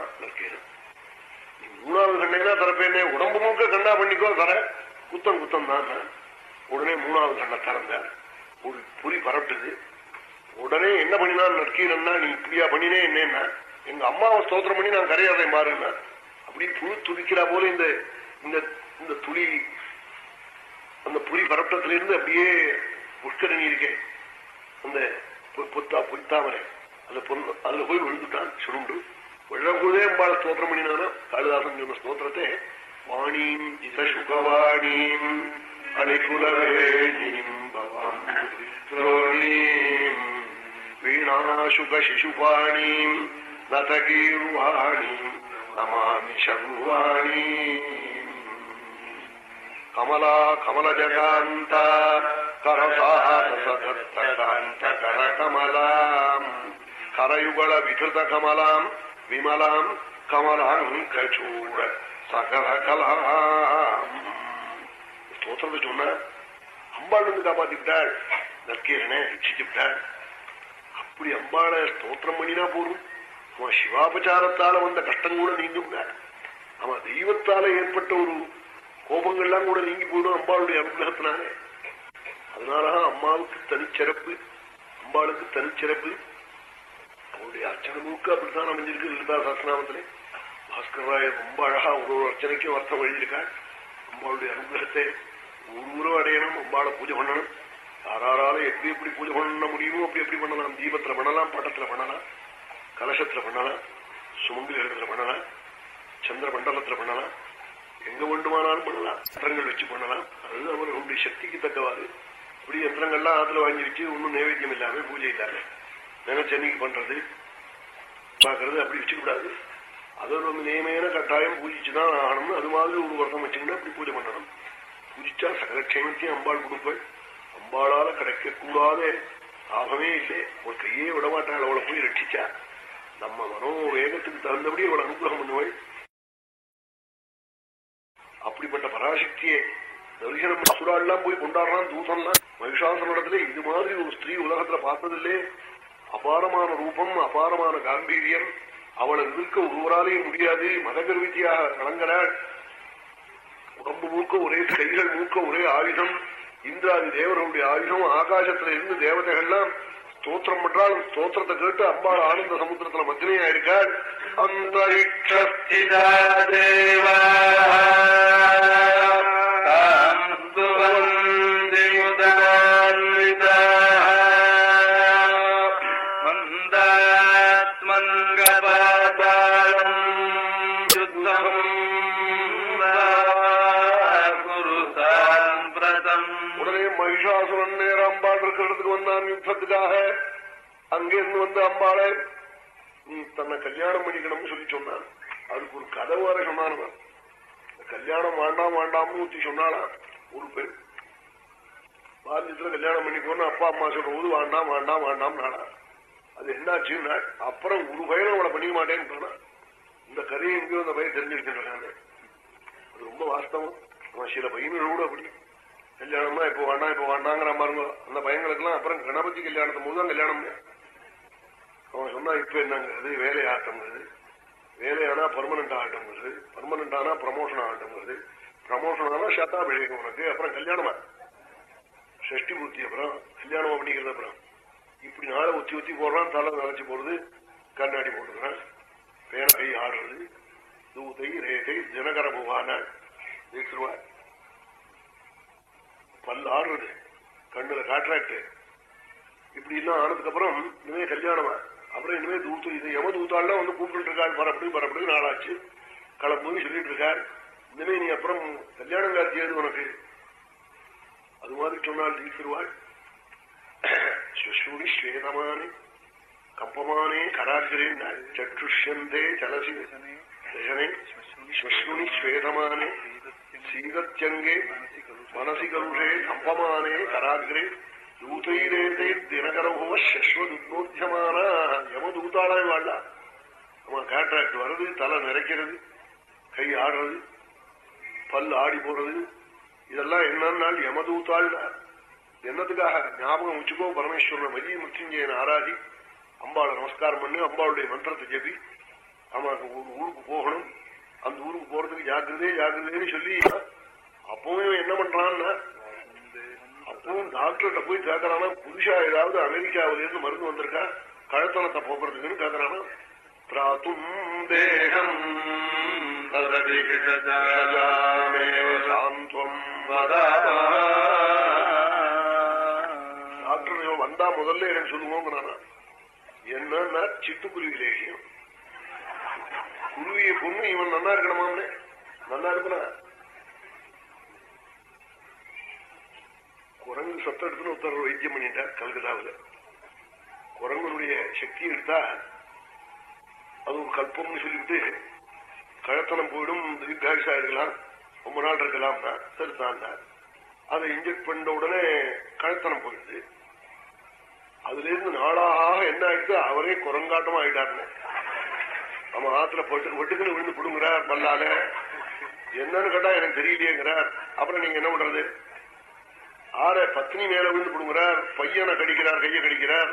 நீ மூணாவது கண்ணைனா திறப்பேனே உடம்பு மூக்க கண்ணா பண்ணிக்கோ தர. குத்தம் குத்தம் தான் உடனே மூணாவது கண்ணை திறந்தார் ஒரு புரி பரட்டுது உடனே என்ன பண்ணினான் நற்கீரன்னா நீ இப்படியா பண்ணினே என்னன்னா எங்க அம்மாவை ஸ்தோத்திரம் பண்ணி நான் கரையாதை மாறுனா அப்படின்னு புழு துடிக்கிறா போல இந்த இந்த இந்த துளி அந்த புலி பரப்பத்திலிருந்து அப்படியே உட்கரணி இருக்கேன் அந்த பொத்தா பொய்த்தாமரை அந்த பொண்ணு அதுல போய் விழுந்துட்டான் சுருண்டு. விழம்போதே பாட ஸ்தோத்திரம் பண்ணினானா? காளிதாசன் சொன்ன ஸ்தோத்திரத்தை வாணீம் இசசுகவாணீம் அணிகுலவேணீம் பவாம் வீணாசுக சிசுபாணீம் நதகீர்வாணீம் நமாமி சர்வாணீம் கமலா கமலஜகாந்த கரசாரசதத்தகாந்த கரகமலாம் கரயுகள விகிருத கமலாம் விமலாம் கமலாங்கச்சூட சகல கலாம் ஸ்தோத்திரத்தை சொன்ன அம்பாள் வந்து காப்பாத்திவிட்டாள் நற்கீரனை ரட்சிச்சு விட்டாள் அப்படி அம்பாளை ஸ்தோத்திரம் பண்ணினா போதும் அவன் சிவாபச்சாரத்தால வந்த கஷ்டம் கூட நீங்கும்னார் அவன் தெய்வத்தால ஏற்பட்ட ஒரு கோபங்கள்லாம் கூட நீங்கி போயிடும் அம்பாளுடைய அனுகிரகத்தினாலே. அதனாலதான் அம்மாவுக்கு தனிச்சிறப்பு அம்பாளுக்கு தனிச்சிறப்பு. அவருடைய அர்ச்சனை முழுக்க அப்படித்தான் அமைஞ்சிருக்கு லலிதா சாஸ்திரநாமத்திலே. பாஸ்கராய ரொம்ப அழகா ஒரு ஒரு அர்ச்சனைக்கும் அர்த்தம் எழுதியிருக்காள் அம்பாளுடைய அனுகிரகத்தை ஒரு அடையணும் அம்பாளை பூஜை பண்ணணும். யாராரால எப்படி எப்படி பூஜை பண்ண முடியுமோ அப்படி எப்படி பண்ணலாம் தீபத்துல பண்ணலாம் பட்டத்துல பண்ணலாம். கலசத்துல பண்ணலாம் சுமங்கலி இடத்துல பண்ணலாம் சந்திர மண்டலத்துல பண்ணலாம் எங்க வேண்டுமானாலும் பண்ணலாம் யந்திரங்கள் வச்சு பண்ணலாம் அது அவர்களுடைய சக்திக்கு தக்கவாறு. இப்படி யந்திரங்கள்லாம் ஆத்துல வாங்கி வச்சு ஒன்னும் நைவேத்தியம் இல்லாம பூஜை இல்லாம. நினைச்சன்னைக்கு பண்றது. பாக்குறது அப்படி வச்சுக்கூடாது அது ஒரு நியமையான கட்டாயம் பூஜிச்சுதான் ஆகணும் அது மாதிரி ஒரு வருஷம் வச்சுக்கிட்டு அப்படி பூஜை பண்ணணும். பூஜிச்சா சகலக்ஷேமத்தையும் அம்பாள் கொடுப்பாள் அம்பாளால கிடைக்கக்கூடாத லாபமே இல்லை. ஒரு கையே விடமாட்டாள் அவளை போய் ரட்சிச்சா. நம்ம மனோ வேகத்துக்கு தகுந்தபடி அவளை அனுகிரகம் பண்ணுவாள். அப்படிப்பட்ட பராசக்தியை தரிசனம் அசுராள்லாம் போய் கொண்டாடுறான் தூசன்லாம் மகிஷாசனிடத்துல இது மாதிரி ஒரு ஸ்திரீ உலகத்துல பார்த்ததில்லே. அபாரமான ரூபம் அபாரமான காம்பீரியம். அவளை எதிர்க்க ஒருவராலேயே முடியாது. மதகர்வித்தியாக கலங்கிறாள் உடம்பு மூக்க ஒரே கைகள் மூக்க ஒரே ஆயுதம். இந்திராதி தேவர்களுடைய ஆயுதம் ஆகாசத்துல இருந்து தேவதைகள்லாம் ஸ்தோத்திரம் பண்றாள் ஸ்தோத்திரத்தை கேட்டு அம்பாள் ஆனந்த சமுத்திரத்துல மத்தினையா இருக்காள். அந்தரிக்ஷஸ்திதா அங்கிருந்து வந்து அம்பாளே நீ தன்னை கல்யாணம் பண்ணிக்கணும்னு சொல்லி சொன்னான் அதுக்கு ஒரு கதை வர சொன்னாங்க கல்யாணம் வேண்டாம் வேண்டாம்னு ஊத்தி சொன்னாளா ஒரு பெண். பால்யத்துல கல்யாணம் பண்ணிக்கோன்னு அப்பா அம்மா சொல்ற போது வேண்டாம் வேண்டாம் வேண்டாம் நாடா அது என்னாச்சுன்னா அப்புறம் ஒரு பையனை அவளை பண்ணிக்க மாட்டேன்னு இந்த கதையை எங்கேயோ அந்த பையன் தெரிஞ்சிருக்கின்றாங்க அது ரொம்ப வாஸ்தவம். அவன் சில பையன்கள் கூட அப்படி. கல்யாணம்னா இப்போ வேண்டாம் இப்போ வேண்டாங்கிற பாருங்க அந்த பையங்களுக்கெல்லாம் அப்புறம் கணபதி கல்யாணத்து போது தான் கல்யாணம் அவன் சொன்னா இப்ப என்னங்கிறது வேலை ஆட்டம்ங்கிறது வேலையானா பர்மனன்ட் ஆகட்டும்ங்கிறது பர்மனன்ட் ஆனா ப்ரமோஷன் ஆகட்டும்ங்கிறது ப்ரமோஷன் ஆனா சத்தாபிஷேகம் உனக்கு. அப்புறம் கல்யாணமா ஷஷ்டி பூர்த்தி அப்புறம் கல்யாணம் அப்படிங்கிறது அப்புறம். இப்படி நாளை ஒத்தி ஒத்தி போடுறான் தலை நினைச்சு போடுறது கண்ணாடி போட்டுக்கிறான். பேன கை ஆடுறது தூதை ரேகை தினகர பூவான வீசுருவார் பல் ஆடுறது கண்ணுல காட்ராக்ட் இப்படி எல்லாம் ஆனதுக்கு அப்புறம் இனிமே கல்யாணமா அப்புறம் இனிமே தூத்து இது எவ தூத்தாள்லாம் வந்து கூப்பிட்டு இருக்காள் பரப்படி பரப்படி நாளாச்சு. கிளம்புன்னு சொல்லிட்டு இருக்கார் இனிமே நீ அப்புறம் கல்யாணம் காட்சியாது உனக்கு. அது மாதிரி சொன்னால் தீர்த்திருவாள் சுஷூரி ஸ்வேதமானே கம்பமானே கராகிரே சற்றுஷ்யந்தே ஜலசி தசனே ஸ்வஸ்ருணி ஸ்வேதமானே சீதத்யங்கே மனசி கருஷே கம்பமானே கராகிரே தூதைரேதே தினகரமோ சஸ்வதுத்னோத்தியமான யமதூத்தாளாய் வாழா நம்ம கான்ட்ராக்ட் வர்றது தலை நிறைக்கிறது கை ஆடுறது பல் ஆடி போறது. இதெல்லாம் என்னன்னா யமதூத்தாள் என்னத்துக்காக? ஞாபகம் வச்சுக்கோ பரமேஸ்வரன் மதி மிருத்யுஞ்சயன் ஆராதி அம்பாளை நமஸ்காரம் பண்ணு அம்பாளுடைய மந்திரத்தை ஜபி. அவனுக்கு ஒரு ஊருக்கு போகணும். அந்த ஊருக்கு போறதுக்கு ஜாக்கிரதே ஜாக்கிரதேன்னு சொல்லி அப்பவும் என்ன பண்றான்னா அப்பவும் டாக்டர்கிட்ட போய் கேட்கறானா புதுசா ஏதாவது அமெரிக்காவில இருந்து மருந்து வந்திருக்கா? கழுத்தனத்தை போக்குறதுக்குன்னு கேட்கறானா பிராத்தும் தேகம் டாக்டர் இவன் வந்தா முதல்ல எனக்கு சொல்லுவோங்கிறானா. என்னன்னா சிட்டுக்குருவி லேகியம். குருவியை பொண்ணு இவன் நல்லா இருக்கணுமாம்னே. நல்லா இருக்கணும் குரங்கு சத்தம் எடுத்துன்னு ஒருத்தர் வைத்தியம் பண்ணிட்டார் கல்கத்தாவில். குரங்கனுடைய சக்தி எடுத்தா அது ஒரு கல்பம்னு சொல்லிவிட்டு கழத்தனம் போயிடும் தீர்காயுஷா இருக்கலாம் ரொம்ப நாள் இருக்கலாம்னா சரிதான் அதை இன்ஜெக்ட் பண்ண உடனே கழத்தனம் போயிடுது. அதுல இருந்து நாளாக என்ன ஆயிடுது? அவரே குரங்காட்டமா ஆயிட்டாருன்னு. நம்ம ஆத்துல போட்டு வெட்டுக்குன்னு விழுந்து பிடுங்குறார் பல்லால என்னன்னு கேட்டா எனக்கு தெரியலையேங்கிறார். அப்புறம் நீங்க என்ன பண்றது? ஆற பத்னி மேல விழுந்து பிடுங்குறார் பையனை கடிக்கிறார் கையை கடிக்கிறார்.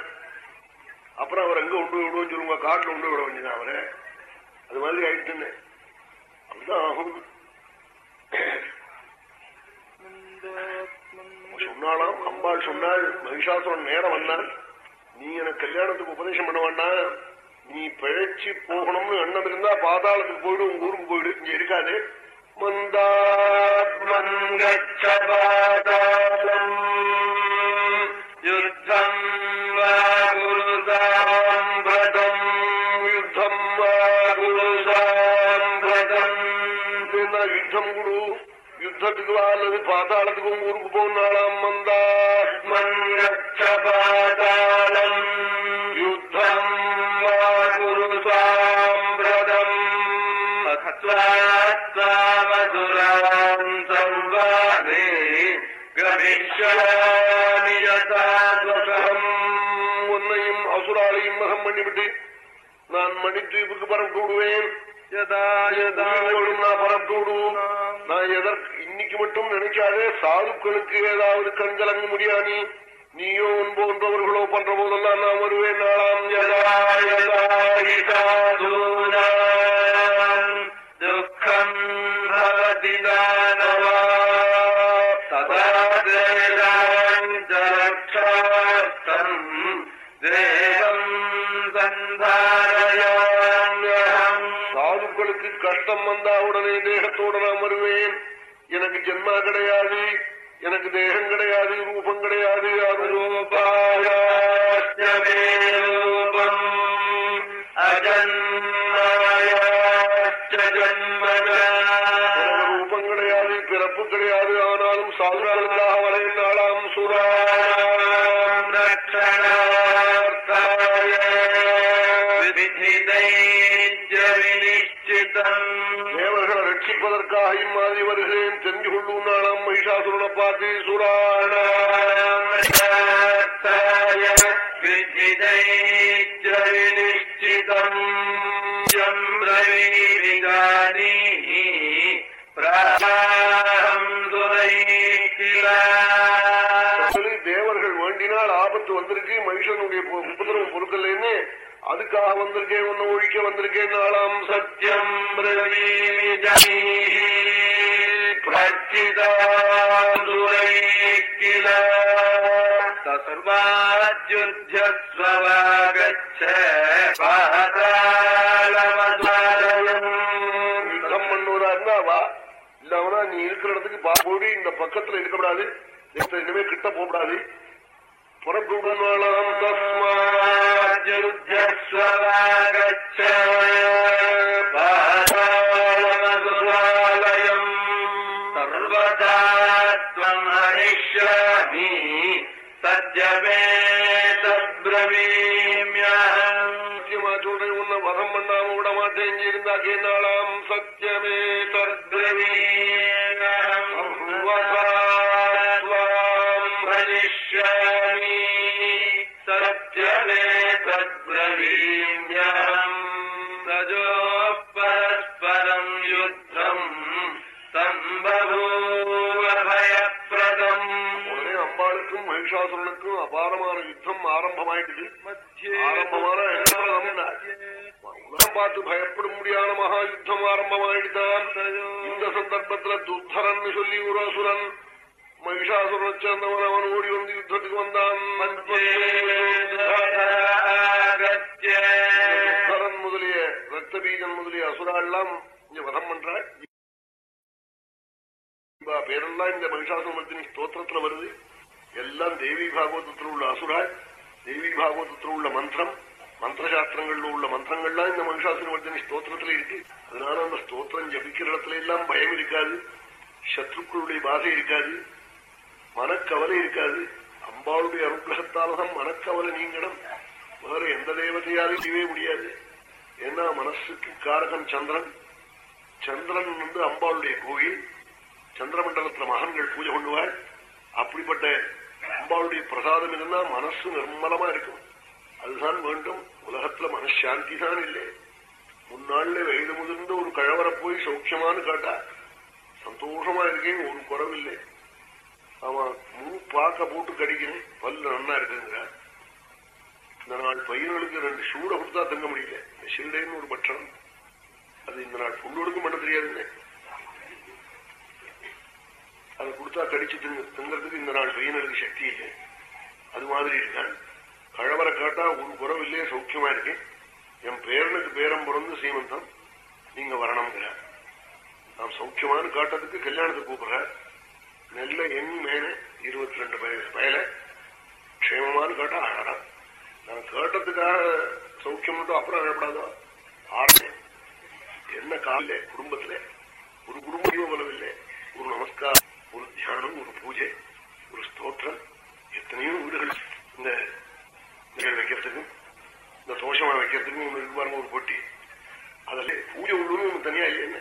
அப்புறம் அவர் அங்க உண்டு விடுவோம் சொல்லுங்க காட்டுல உண்டு விட வேண்டியதான் அவரை. அது மாதிரி ஆயிடுச்சுன்னு அப்படிதான் ஆகும். சொன்னாலாம் அம்பாள் சொன்னாள் மகிஷாசுரன் நேரம் வந்தான் நீ எனக்கு கல்யாணத்துக்கு உபதேசம் பண்ண வேண்டாம். நீ பிழைச்சு போகணும்னு எண்ணம் இருந்தா பாதாளத்துக்கு போயிடு உங்க ஊருக்கு போயிடு. இங்க இருக்காது. மந்தாத்மங்கச்சபாதாளம் யுத்தம் வா குருதாம்பிரதம் யுத்தம் வா குருதாம்பிரதம் என்ன யுத்தம் குடு யுத்தத்துக்கு வா அல்லது பாதாளத்துக்கு ஊருக்கு போனாலாம் மந்தா உன்னையும் அசுராலையும் மகம் பண்ணிவிட்டு நான் மணித்வீப்புக்கு பரப்பு விடுவேன் நான் பரப்பு விடுவோம் நான் எதற்கு இன்னைக்கு மட்டும் நினைக்காதே சாதுக்களுக்கு ஏதாவது கண்கலங்க முடியானி நீயோ உன் போன்றவர்களோ பண்ற போதெல்லாம் நான் வருவேன் நாளாம். யதா யதா துக்கம் தேகத்தோடு நான் வருவேன். எனக்கு ஜென்மா கிடையாது. எனக்கு தேகம் கிடையாது. ரூபம் கிடையாது. அது ரூபம். கிடையாது. பிறப்பு கிடையாது. ஆனாலும் சாதுக்களுக்காக வர வருகிறேன் மகிஷாசுரனை பார்த்து சுராணாம் ாய விதிதைஜ தேவர்கள் வேண்டினால் ஆபத்து வந்திருக்கு மனுஷனுடைய பொ- உபதிரவம் பொறுக்கலைன்னு அதுக்காக வந்திருக்கேன் ஒன்னு ஒழிக்க வந்திருக்கேன். நாளாம் சத்தியம் சர்வாஜுத்தியஸ்வவாகச்ச பாதாளமதாலயம் இல்லவனா நீ இருக்கிற இடத்துக்கு பா போடி இந்த பக்கத்துல இருக்கக்கூடாது இனிமே கிட்ட போகக்கூடாது புறப்பட்டு நாளாம் யுத்தியஸ்வவாகச்ச பாதாளமதுராலயம் சர்வதாத்வம் அனிஷ்யாமி சத்யமே தத்ரவீம்யஹம் சொல்றேன் உன்னை வதம் பண்ணாம விட மாட்டேன் இங்க இருந்தா கேட்டாளாம் சத்தியமே தத்ரவீம்யஹம் துத்தரன் சொல்லி ஒரு அசுரன் மகிஷாசுரனை சேர்ந்தவன் அவன் ஓடி வந்து யுத்தத்துக்கு வந்தான் முதலிய ரத்தபீஜன் முதலிய அசுராள்லாம் இங்க வதம் பண்றாள் பேரெல்லாம் இந்த மகிஷாசுரமர்த்தினி ஸ்தோத்திரத்துல வருது எல்லாம் தேவி பாகவதத்தில் உள்ள அசுராள் தேவி பாகவதத்தில் உள்ள மந்திரம் மந்திரசாஸ்திரங்கள்ல உள்ள மந்திரங்கள்லாம் இந்த மகிஷாசுரமர்த்தினி ஸ்தோத்திரத்துல இருக்கு அதனால அந்த ஸ்தோத்திரம் ஜபிக்கிற இடத்துல எல்லாம் பயம் இருக்காது சத்ருக்களுடைய பாதை இருக்காது. மனக்கவலை இருக்காது. அம்பாளுடைய அனுகிரகத்தால்தான் மனக்கவலை நீங்கணும். வேற எந்த தேவதையாலும் செய்யவே முடியாது. ஏன்னா மனசுக்கு காரகம் சந்திரன். சந்திரன் வந்து அம்பாளுடைய கோயில் சந்திரமண்டலத்துல மகன்கள் பூஜை பண்ணுவாள் அப்படிப்பட்ட அம்பாளுடைய பிரசாதம் இருந்தா மனசு நிர்மலமா இருக்கும். அதுதான் வேண்டும். உலகத்துல மனசாந்தி தான் இல்லை. முன்னாள்ல வயது முதிர்ந்த ஒரு கழவரை போய் சௌக்கியமானு கேட்டா சந்தோஷமா இருக்கேன் ஒரு குறவில்லை அவன் முழு பாக்க போட்டு கடிக்கிறேன். பல்லு நன்னா இருக்குங்க இந்த நாள் பையன்களுக்கு ரெண்டு சூட கொடுத்தா தங்க முடியல. ஷில்டேன்னு ஒரு பட்சம் அது இந்த நாள் பொண்ணோடுக்கும் பண்ண தெரியாதுங்க. அதை கொடுத்தா கடிச்சு திங்க தங்கறதுக்கு இந்த நாள் பையனுக்கு சக்தி இல்லை. அது மாதிரி இருக்கான் கழவரை காட்டா ஒரு குறவில்லையே சௌக்கியமா இருக்கேன் என் பேரனுக்கு பேரம் பிறந்து சீமந்தம். நீங்க வரணுங்கிறார் நாம் சௌக்கியமானு காட்டுறதுக்கு கல்யாணத்துக்கு கூப்பிடுறார் நெல்ல எண்ணி மேல இருபத்தி ரெண்டு வயசு பயல. க்ஷேமமானு காட்டா அழறான் நான் கேட்டதுக்காக சௌக்கியம் மட்டும் அப்புறம் அழப்படாதோ? ஆடுறேன் என்ன காலில குடும்பத்துல ஒரு குடும்ப பலவில்லை. ஒரு நமஸ்காரம் ஒரு தியானம் ஒரு பூஜை ஒரு ஸ்தோத்திரம். எத்தனையோ வீடுகள் இந்த நிகழ் வைக்கிறதுக்கும் இந்த தோஷமா வைக்கிறதுக்கும் ஒண்ணு இருக்கு பாருங்க ஒரு பொட்டி. அதில் பூஜை உள்ளுன்னு தனியா இல்லை என்ன?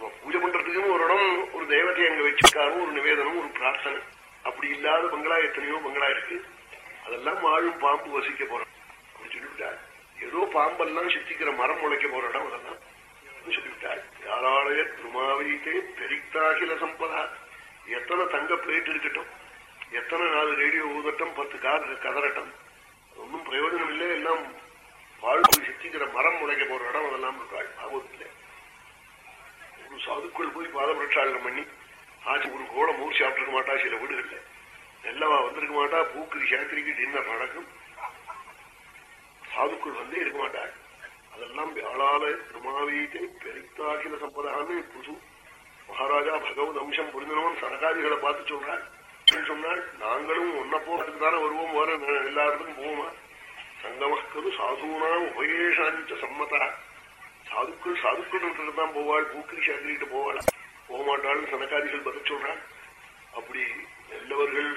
பூஜை பண்றதுக்குன்னு ஒரு இடம் ஒரு தேவதையை அங்க வச்சிருக்காரு ஒரு நிவேதனம் ஒரு பிரார்த்தனை. அப்படி இல்லாத பங்களா எத்தனையோ பங்களா இருக்கு. அதெல்லாம் வாழும் பாம்பு வசிக்க போறோம் அப்படி சொல்லிவிட்டார். ஏதோ பாம்பெல்லாம் சித்திக்கிற மரம் முளைக்க போற இடம் அதெல்லாம். சொல்லிவிட்டார். யாராலய திருமாவீட்டே பெரித்தாகில சம்பதா. எத்தனை தங்க பிளேட் இருக்கட்டும். எத்தனை நாலு ரேடியோ ஊதட்டம் பத்து கார் கதறட்டம். ஒன்றும் பிரயோஜனம் இல்லை. எல்லாம் வாழ்வு சித்திக்கிற மரம் முளைக்க போற இடம் அதெல்லாம். இருக்காள் பாகவத்தில் ஒரு சாதுக்குள் போய் பாத பிரட்சாளனம் பண்ணி ஆச்சு ஒரு கோட மூர் சாப்பிட்டுருக்க மாட்டா சில வீடுகள்ல. நெல்லவா வந்திருக்க மாட்டா பூக்கிரி சாத்திரிக்கு டின்னர் நடக்கும் சாதுக்குள் வந்தே இருக்க மாட்டாள் அதெல்லாம் வியாழால திருமாவீட்டை பெரித்தாகில சம்பதான்னு புது. மகாராஜா பகவத் அம்சம் புரிந்தனவன் சரகாதிகளை பார்த்து சொல்றாள் சொன்னால் நாங்களும் ஒன்ன போறதுக்கு தானே வருவோம் வர எல்லாருக்கும் போவோமா? சங்கமக்கது சாதுனா உபயேஷாஞ்ச சம்மதா. சாதுக்கள் சாதுக்கள் தான் போவாள் பூக்கிரி சாத்திரிட்டு போவாள்? போக மாட்டாள்னு சனகாதிகள் பதில் சொல்றாள் அப்படி நல்லவர்கள்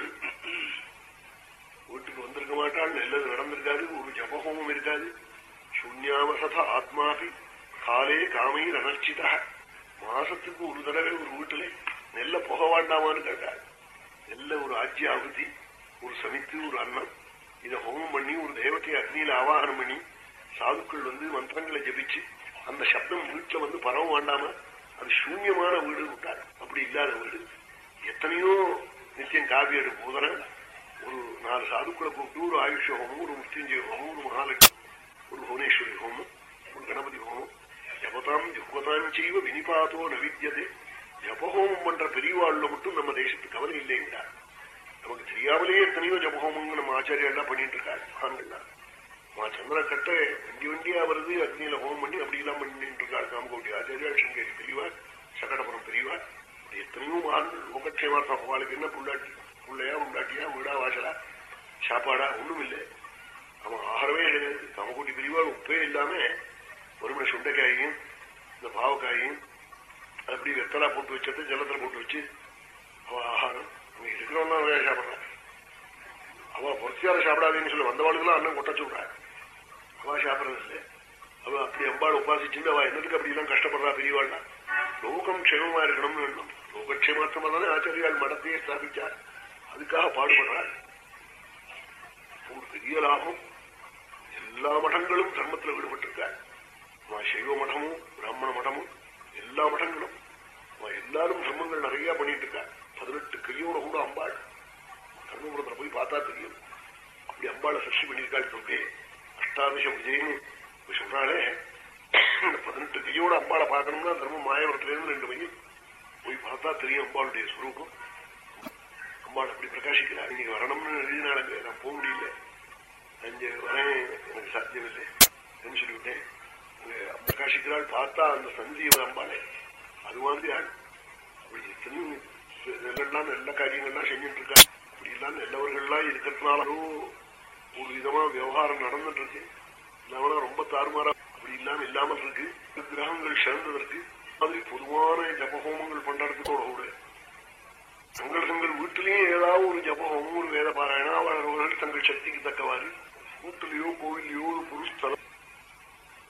வீட்டுக்கு வந்திருக்க மாட்டாள் நல்லது நடந்திருக்காது ஒரு ஜபஹோமம் இருக்காது. சூன்யாவசத ஆத்மாபி காலே காமை அனர்ச்சிதா மாசத்துக்கு ஒரு தடவை ஒரு வீட்டுல நெல்ல புக வேண்டாமான்னு கேட்டாள். நெல்ல ஒரு ஆஜ்யாபதி ஒரு சமித்து ஒரு அன்னம். இதை ஹோமம் பண்ணி ஒரு தேவத்தை அக்னியில ஆவாகனம் பண்ணி சாதுக்கள் வந்து மந்திரங்களை ஜபிச்சு அந்த சப்தம் வீட்டுல வந்து பரவ வேண்டாம அது சூன்யமான வீடு விட்டார். அப்படி இல்லாத வீடு. எத்தனையோ நித்தியம் காவியடு போதன. ஒரு நாலு சாதுக்களை கூப்பிட்டு ஒரு ஆயுஷ ஹோமம் ஒரு முஸ்திஞ்சய ஹோமம் ஒரு மகாலட்சுமி ஒரு புவனேஸ்வரி ஹோமம் ஒரு கணபதி ஹோமம். ஜபதாம் ஜுகதாம் செய்வ வினிபாதோ நவித்தியது ஜபஹோமம் பண்ற பெரியவாழ்ல மட்டும் நம்ம தேசத்துக்கு கவலை இல்லைங்கிறார் நமக்கு தெரியாமலேயே எத்தனையோ ஜபஹோமங்க நம்ம ஆச்சாரியெல்லாம் பண்ணிட்டு இருக்காரு. மகான்கள்லாம். சந்திரக்கட்டை வண்டி வண்டியா வருது அக்னியில ஹோமம் பண்ணி அப்படி எல்லாம் பண்ணிட்டு இருக்காரு காமகோட்டி. ஆச்சாரியா சங்கரி பெரியவார் சக்கடபுரம் பெரியவார் இப்படி எத்தனையோ மகான்கள் முகட்சேமார்த்தம் அவளுக்கு என்ன புள்ளாட்டி புள்ளையா உண்டாட்டியா வீடா வாசலா? சாப்பாடா? ஒண்ணும் இல்லை. அவன் ஆகவே கிடையாது காமகோட்டி பெரியவாள் உப்பே இல்லாம ஒருமணி சுண்டைக்காயும் இந்த பாவக்காயும் அப்படி வெத்தலா போட்டு வச்சது ஜலத்துல போட்டு வச்சு அவன் ஆகாரம். அவன் இருக்கிறவன் தான் நிறைய சாப்பிடறான். அவ பொறுத்தியார சாப்பிடாதேன்னு சொல்லி வந்தவாளுக்கெல்லாம் அண்ணன் கொட்டச்சு விடுறான் அவ சாப்பிடறது அவ அப்படி அம்பாள் உபாசிச்சுட்டு அவ என்னதுக்கு அப்படி எல்லாம் கஷ்டப்படுறா பெரியவாள்னா? லோகம் க்ஷேமமா இருக்கணும்னு வேணும் லோகக்ஷேமாத்திரமா தானே ஆச்சாரியால் மடத்தையே ஸ்தாபிச்சார் அதுக்காக பாடுபடுறாள் ஒரு பெரிய லாபம். எல்லா மடங்களும் தர்மத்தில் ஈடுபட்டிருக்காள் அவன் சைவ மடமும் பிராமண மடமும் எல்லா மடங்களும். அவன் எல்லாரும் தர்மங்கள் நிறைய பண்ணிட்டு இருக்காள் பதினெட்டு கையோட கூட அம்பாள். தர்மபுரத்தில் போய் பார்த்தா தெரியும். அப்படி அம்பாளை சஷ்டி பண்ணியிருக்காள் சொல்றேன் அஷ்டாதசம் பூஜைன்னு சொல்றாளே இந்த பதினெட்டு கையோட அம்பாளை பார்க்கணும்னா தர்மம் மாயவரத்திலேருந்து ரெண்டு மையம் போய் பார்த்தா தெரியும் அம்பாளுடைய ஸ்வரூபம் அம்பாள் அப்படி பிரகாசிக்கிறார் நீங்க வரணும்னு எழுதினால நான் போக முடியல. அஞ்சு வரேன். எனக்கு சாத்தியம் இல்லை சொல்லிவிட்டேன். அங்க பிரகாசிக்கிறாள். பார்த்தா அந்த சஞ்சீவ அம்பாளே. அது மாதிரி ஆள். அப்படி எத்தனையோ நல்ல காரியங்கள்லாம் செஞ்சுட்டு இருக்கா. அப்படி எல்லாம் நல்லவர்கள்லாம் இருக்கிறதுனாலும் ஒரு விதமா விவகாரம் நடந்துட்டு இருக்கு இல்லாம ரொம்ப தாறுமாறா அப்படி இல்லாம இல்லாமல் இருக்கு. கிரகங்கள் சேர்ந்ததற்கு மாதிரி பொதுவான ஜபஹோமங்கள் பண்றதுக்கோட கூட. தங்கள் தங்கள் வீட்டிலேயும் ஏதாவது ஒரு ஜபஹோமம் ஒரு வேத பாராயணம் அவர்கள் தங்கள் சக்திக்கு தக்கவாறு வீட்டிலேயோ கோவிலையோ ஒரு பொருஸ்தலம்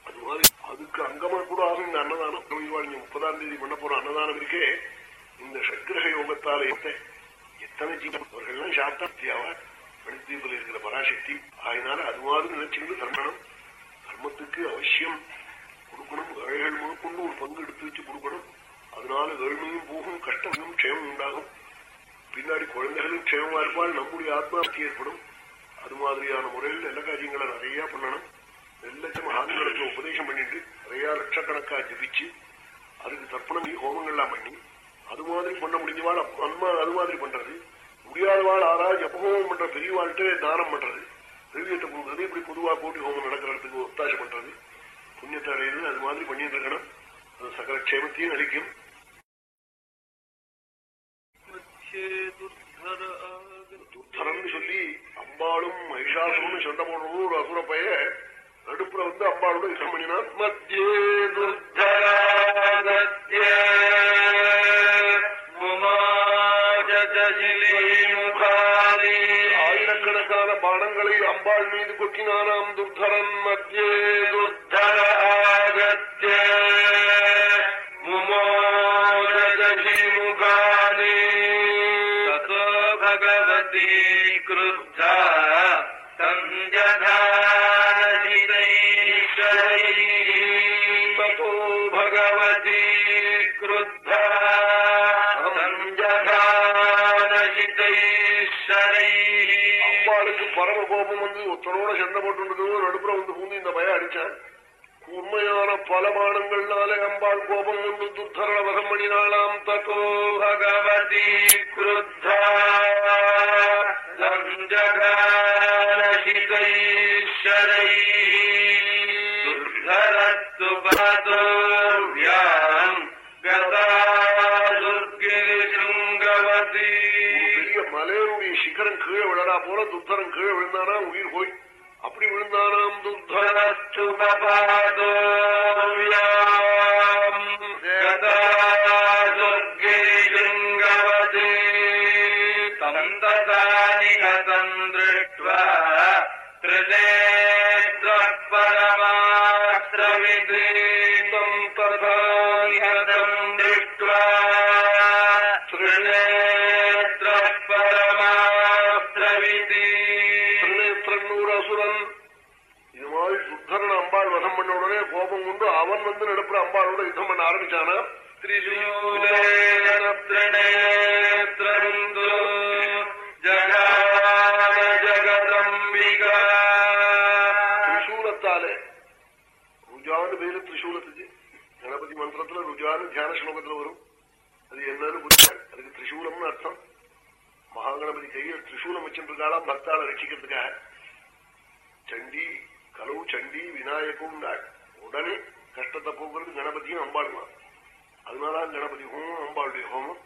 அது மாதிரி அதுக்கு அங்கமா கூட ஆகும் இந்த அன்னதானம். இவாள் முப்பதாம் தேதி பண்ண போற அன்னதானம் இருக்கே. இந்த சக்கிரக யோகத்தாலே எத்தனை ஜீவன் அவர்கள்லாம் சாப்தாத்தியாவா மணித்தீபில் இருக்கிற பராசக்தி ஆயினால அது மாதிரி நினைச்சுக்கிட்டு தர்மணம் தர்மத்துக்கு அவசியம். கொடுக்கணும். ஏழைகள் முதற்கொண்டு ஒரு பங்கு எடுத்து வச்சு கொடுக்கணும். அதனால ஏழ்மையும் போகும் கஷ்டமும் க்ஷேமம் உண்டாகும். பின்னாடி குழந்தைகளும் க்ஷேமமா இருப்பால் நம்முடைய ஆத்மார்த்தி ஏற்படும். அது மாதிரியான முறையில் நல்ல காரியங்களை நிறைய பண்ணணும். நல்ல ஆண்களுக்கு உபதேசம் பண்ணிட்டு நிறைய லட்சக்கணக்கா ஜபிச்சு அதுக்கு தர்ப்பணம் ஹோமங்கள்லாம் பண்ணி அது மாதிரி பண்ண முடிஞ்சவாள். அம்மா அது மாதிரி பண்றது. முடியாதவாள் ஆறா ஜபஹோமம் பண்ற பெரியவாழ்கிட்ட தானம் பண்றது. திரவியத்தை கொடுக்கறது இப்படி பொதுவா கோட்டி ஹோமம் நடக்கிறதுக்கு ஒத்தாசை பண்றது. புண்ணியத்தை அடையிறது அது மாதிரி பண்ணிட்டு இருக்கணும். அது சகல க்ஷேமத்தையும் அளிக்கும். துர்தரன்னு சொல்லி அம்பாளும் மகிஷாசுரம்னு சண்டை போடுறது ஒரு அசுர பைய நடுப்புற வந்து அம்பாளோட யுத்தம் பண்ணினார் மத்தியே துர்தரா மத்தியே பரம கோபம் வந்து ஒத்தனோட சண்டை போட்டுருந்தது. நடுப்புற வந்து பூந்து இந்த பய அடிச்சான். கூர்மையான பல பானங்கள்னாலே அம்பாள் கோபம் கொண்டு துர்தர வசம் பண்ணினாலாம் தகோபதி குருத்தரை துர்தரத்து பதோர்வியாம் கதா போல துர்தரம் கீழே விழுந்தானா? உயிர் போய் அப்படி விழுந்தானாம் துர்தர கொண்டு அவன் வந்து நடப்புற அம்பாளோட யுத்தம் பண்ண ஆரம்பிச்சானா ത്രിശൂലത്താലെ. രുജാന് ഗണപതി മന്ത്രത്തില് രുജാന് ധ്യാന ശ്ലോകത്തിൽ വരും. அது என்னன்னு புரியாது அதுக்கு திரிசூலம்னு அர்த்தம் மகாகணபதி கையில் திரிசூலம் வச்சிருக்காளா பக்தாளை ரட்சிக்கிறதுக்காக சண்டி கலவு சண்டி விநாயகம் நாள் உடனே கஷ்டத்தை போக்குறது கணபதியும் அம்பாளுமா அதனாலதான் கணபதி ஹோமம் அம்பாளுடைய ஹோமம்.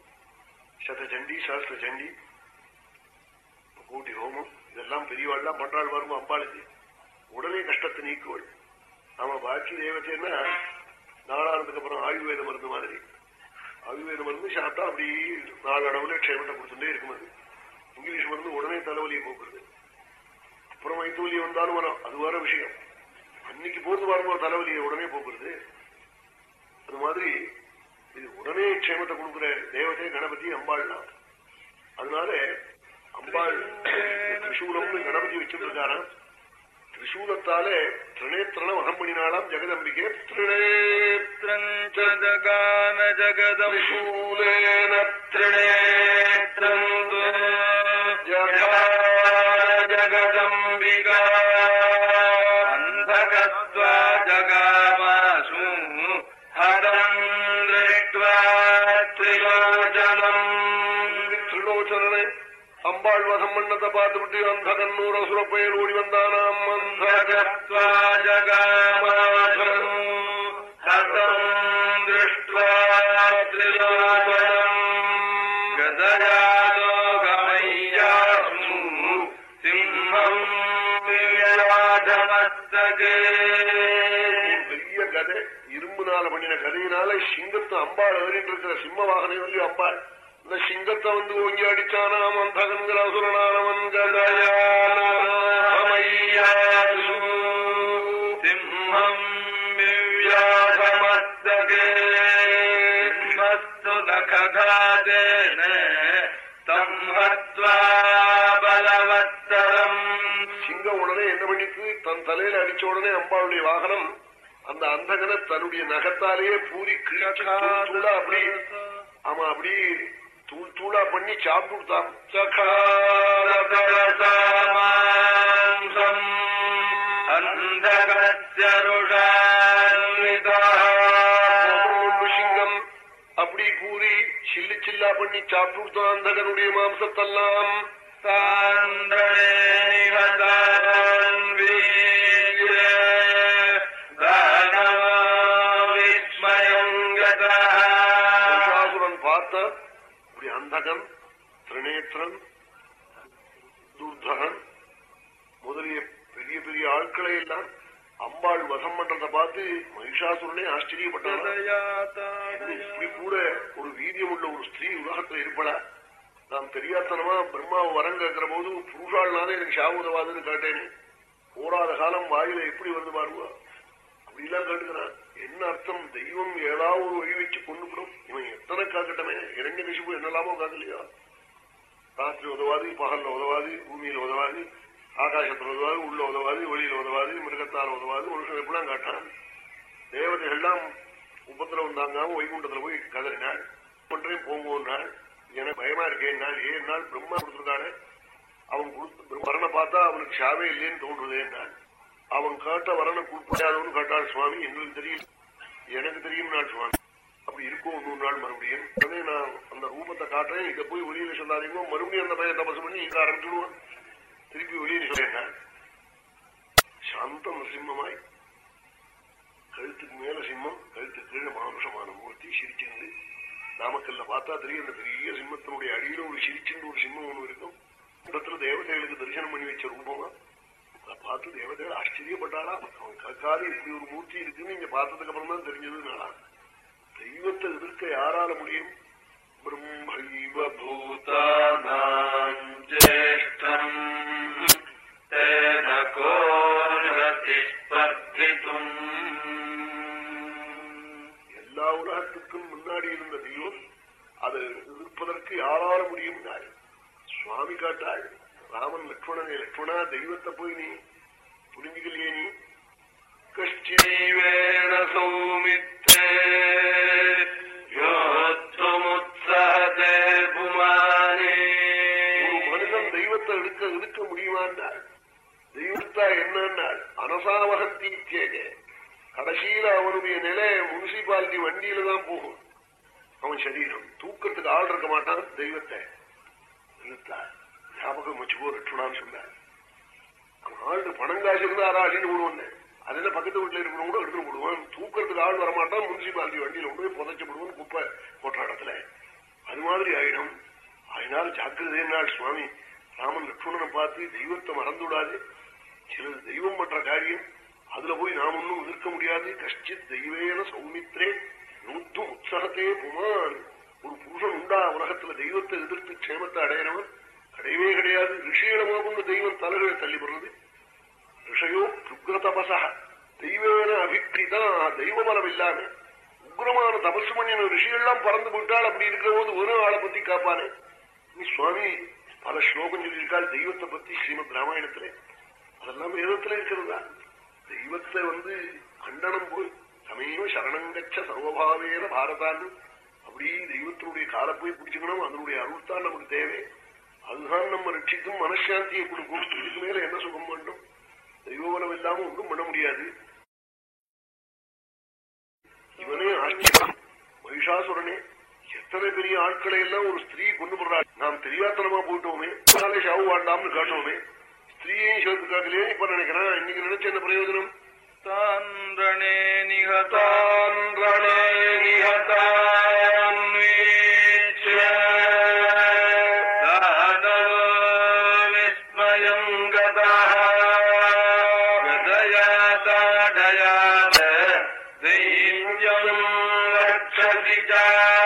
சத சண்டி சாஸ்திர சண்டி கூட்டி ஹோமம். இதெல்லாம் பெரியவாள்லாம் பண்றாள் வருமா அம்பாளுக்கு? உடனே கஷ்டத்தை நீக்குவள். நாம பாக்கி தேவத்தைன்னா நாளானதுக்கு அப்புறம் ஆயுர்வேத மருந்து மாதிரி. ஆயுர்வேத மருந்து சாப்பிட்டா அப்படி நாலு அளவுல க்ஷேமத்தை கொடுத்துட்டே இருக்கும் அது. இங்கிலீஷ் மருந்து உடனே தலைவலியை போக்குறது. அப்புறம் வைத்தூலியம் வந்தாலும் வரும். அது வேற விஷயம். அன்னைக்கு போது பாருங்க தலைவலியை உடனே போக்குறது. அது மாதிரி இது உடனே க்ஷேமத்தை கொடுக்குற தேவதை கணபதி அம்பாள்னா அதனால அம்பாள் திரிசூலம்னு கணபதி வச்சிருக்காராம் திரிசூலத்தாலே திரிநேத்திரனை வதம் பண்ணினாலாம் ஜெகதம்பிகே. திரிநேத்திரஞ்சகான ஜெகதூலேன திரிநேத்திரம் பார்த்துவிட்டு அந்த கண்ணூர் அசுரப்பயல் ஓடி வந்தானாம். பெரிய கதை. இரும்புனால பண்ணின கதையினால சிங்கத்தை அம்பாள் ஏறிட்டு இருக்கிற சிம்ம வாகனை வந்து அம்பாள்? இந்த சிங்கத்தை வந்து ஓங்கி அடிச்சானாம் அந்தகன்கிற அசுரனானவன் கதையாமையாசு சிம்மம் விவ்யாசமஸ்தகே மஸ்து நகாதேன தம் ஹத்வா பலவத்தரம் சிங்கம் உடனே என்ன பண்ணிட்டு தன் தலையில அடிச்ச உடனே அம்பாளுடைய வாகனம் அந்த அந்தகனை தன்னுடைய நகத்தாலேயே பூரி கிழிச்சு அப்படி ஆமா அப்படி தூள் தூளா பண்ணி ஒன்று சிங்கம் அப்படி பூரி சில்லு சில்லா பண்ணி சாப்பிட்டுட்டான் அந்தகனுடைய மாம்சத்தெல்லாம்? சாந்திரே திரிநேத்திரன் துர்தகன் முதலிய பெரிய பெரிய ஆட்களை எல்லாம் அம்பாள் வசம் பண்றதை பார்த்து மகிஷாசுரனே ஆச்சரியப்பட்டான். இப்படி கூட ஒரு வீரியம் உள்ள ஒரு ஸ்திரீ உலகத்துல இருப்படா. நான் தெரியாத்தனமா பிரம்மாவை வரம் கேட்கிற போது புருஷாள்னாலே எனக்கு சாவுதவாதுன்னு கேட்டேனே. போராத காலம் வாயில எப்படி வந்து பாருவா? அப்படிலாம் கேட்டுக்கிறான். என்ன அர்த்தம்? தெய்வம் ஏதாவது ஒரு வழி வச்சு கொண்டுக்கிறோம் இவன் எத்தனை காக்கட்டமே? இரண்டு கசிப்பு என்னெல்லாமோ காக்கலையா? ராத்திரி உதவாது பகல்ல உதவாது பூமியில உதவாது ஆகாசத்துல உதவாது உள்ள உதவாது வெளியில உதவாது மிருகத்தால் உதவாது மனுஷன் எப்படிலாம் காட்டான் தேவதைகள்லாம் உபத்திரவம் தாங்காம வைகுண்டத்துல போய் கதறினாள் ஒன்றையும் போங்கோன்னாள் எனக்கு பயமா இருக்கேன் ஏன் நாள் பிரம்மா கொடுத்துருக்கானே அவன் கொடுத்து வரனை பார்த்தா அவனுக்கு சாவே இல்லைன்னு தோன்றுதேன்னாள் அவன் கேட்ட வரனை குறிப்பிடாதவனு கேட்டாள் சுவாமி எங்களுக்கு தெரியும். எனக்கு தெரியும் நான் சுவாமி. அப்படி இருக்கும் நூறு நாள் மறுபடியும். உடனே நான் அந்த ரூபத்தை காட்டுறேன். இதை போய் வெளியில சொல்லாதீங்க. மறுபடியும் அந்த பையன் தபசு பண்ணி இங்க ஆரம்பிச்சுடுவான் திருப்பி வெளியில சொல்லேன் சாந்தம் சிம்மமாய். கழுத்துக்கு மேல சிம்மம் கழுத்துக்கு கீழே மானுஷமான மூர்த்தி சிரிச்சிருந்து. நாமக்கல்ல பார்த்தா தெரியும் அந்த பெரிய சிம்மத்தினுடைய அடியில ஒரு சிரிச்சுண்டு ஒரு சிம்மம் ஒண்ணு இருக்கும். இடத்துல தேவதைகளுக்கு தரிசனம் பண்ணி வச்ச ரூபமா? அதை பார்த்து தேவதைகள் ஆச்சரியப்பட்டாரா அவன் கக்காது இப்படி ஒரு மூர்த்தி இருக்குன்னு இங்க பார்த்ததுக்கு அப்புறம் தான் தெரிஞ்சதுனாலா தெய்வத்தை எதிர்க்க யாரால முடியும்? பிரம்மைவ பூதானாம் ஜேஷ்டம். தேன கோர்ஹதி ஸ்பர்திதும் எல்லா உலகத்துக்கும் முன்னாடி இருந்த தெய்வம் அதை எதிர்ப்பதற்கு யாரால முடியும் சுவாமி காட்டாள் ராமன் லட்சுமணனே லட்சுமணா தெய்வத்தை போய் நீ புரிஞ்சுக்கலையே நீ? கஷ்டீவேண சௌமித்தே எடுத்தா என்னன்னா அனசாவகந்தி கேக கடைசியில அவனுடைய நிலை முனிசிபாலிட்டி வண்டியில தான் போகும். அவன் சரீரம். தூக்கத்துக்கு ஆள் இருக்க மாட்டான் தெய்வத்தை. ஞாபகம் வச்சுக்கோ ரெட்டுடான்னு சொன்னார். அவன் ஆள் பணம் காசு இருந்தா ஆறாளின்னு விடுவான் அதுல பக்கத்து வீட்டுல இருக்கிறவங்க கூட எடுத்துட்டு போடுவான். தூக்கத்துக்கு ஆள் வரமாட்டான் முனிசிபாலிட்டி வண்டியில கொண்டு போய் புதைச்சப்படுவான் குப்பை போட்ட இடத்துல அது மாதிரி ஆயிடும். அதனால ஜாக்கிரதை நாள் சுவாமி ராமன் லட்சுமணனை பார்த்து தெய்வத்தை மறந்து விடாது சிலது தெய்வம் பண்ற காரியம். அதுல போய் நாம் ஒன்னும் எதிர்க்க முடியாது. கஷ்டித் தெய்வேன சௌமித்ரே நூத்தும் உற்சாகத்தே புமான். ஒரு புருஷன் உண்டா? உலகத்துல தெய்வத்தை எதிர்த்து க்ஷேமத்தை அடையிறவன்? அடையவே கிடையாது. ரிஷியிடமா கொண்டு தெய்வம் தலைகளை தள்ளி போடுறது. ரிஷயோ உக்ர தபசா தெய்வேன அபிக்ரிதா தெய்வ பலம் இல்லாம. உக்ரமான தபசு பண்ணின ரிஷியெல்லாம் பறந்து போயிட்டால் அப்படி இருக்கிற போது ஒரு ஆளை பத்தி காப்பானே. நீ சுவாமி பல ஸ்லோகம் சொல்லியிருக்காள் தெய்வத்தை பத்தி ஸ்ரீமத் ராமாயணத்திலே. அதெல்லாம் வேதத்துல இருக்கிறதா தெய்வத்தை வந்து கண்டனம் போய் சமயம் சரணங்கச்ச சர்வபாவேன பாரதான்னு அப்படி தெய்வத்தினுடைய காலை போய் பிடிச்சுக்கணும் அதனுடைய அருள்தான் நமக்கு தேவை. அதுதான் நம்ம ரட்சிக்கும் மனசாந்தியை கொடுக்கும். இதுக்கு மேல என்ன சுகம் வேண்டும்? தெய்வபலம் இல்லாம ஒன்றும் பண்ண முடியாது. இவனே ஆச்சரியம் மகிஷாசுரனே. எத்தனை பெரிய ஆட்களை எல்லாம் ஒரு ஸ்திரீ கொண்டு போடுறாள் நாம் தெரியாத்தனமா போயிட்டோமே. அதனாலே ஷாவு வாண்டாம்னு காட்டோமே. ஸ்ரீஸ்வரத்துக்காகலே இப்ப நினைக்கிறேன் இன்னைக்கு நினைச்ச என்ன பிரயோஜனம்? தான்றே நிகதான்றே நிகதான் Yeah.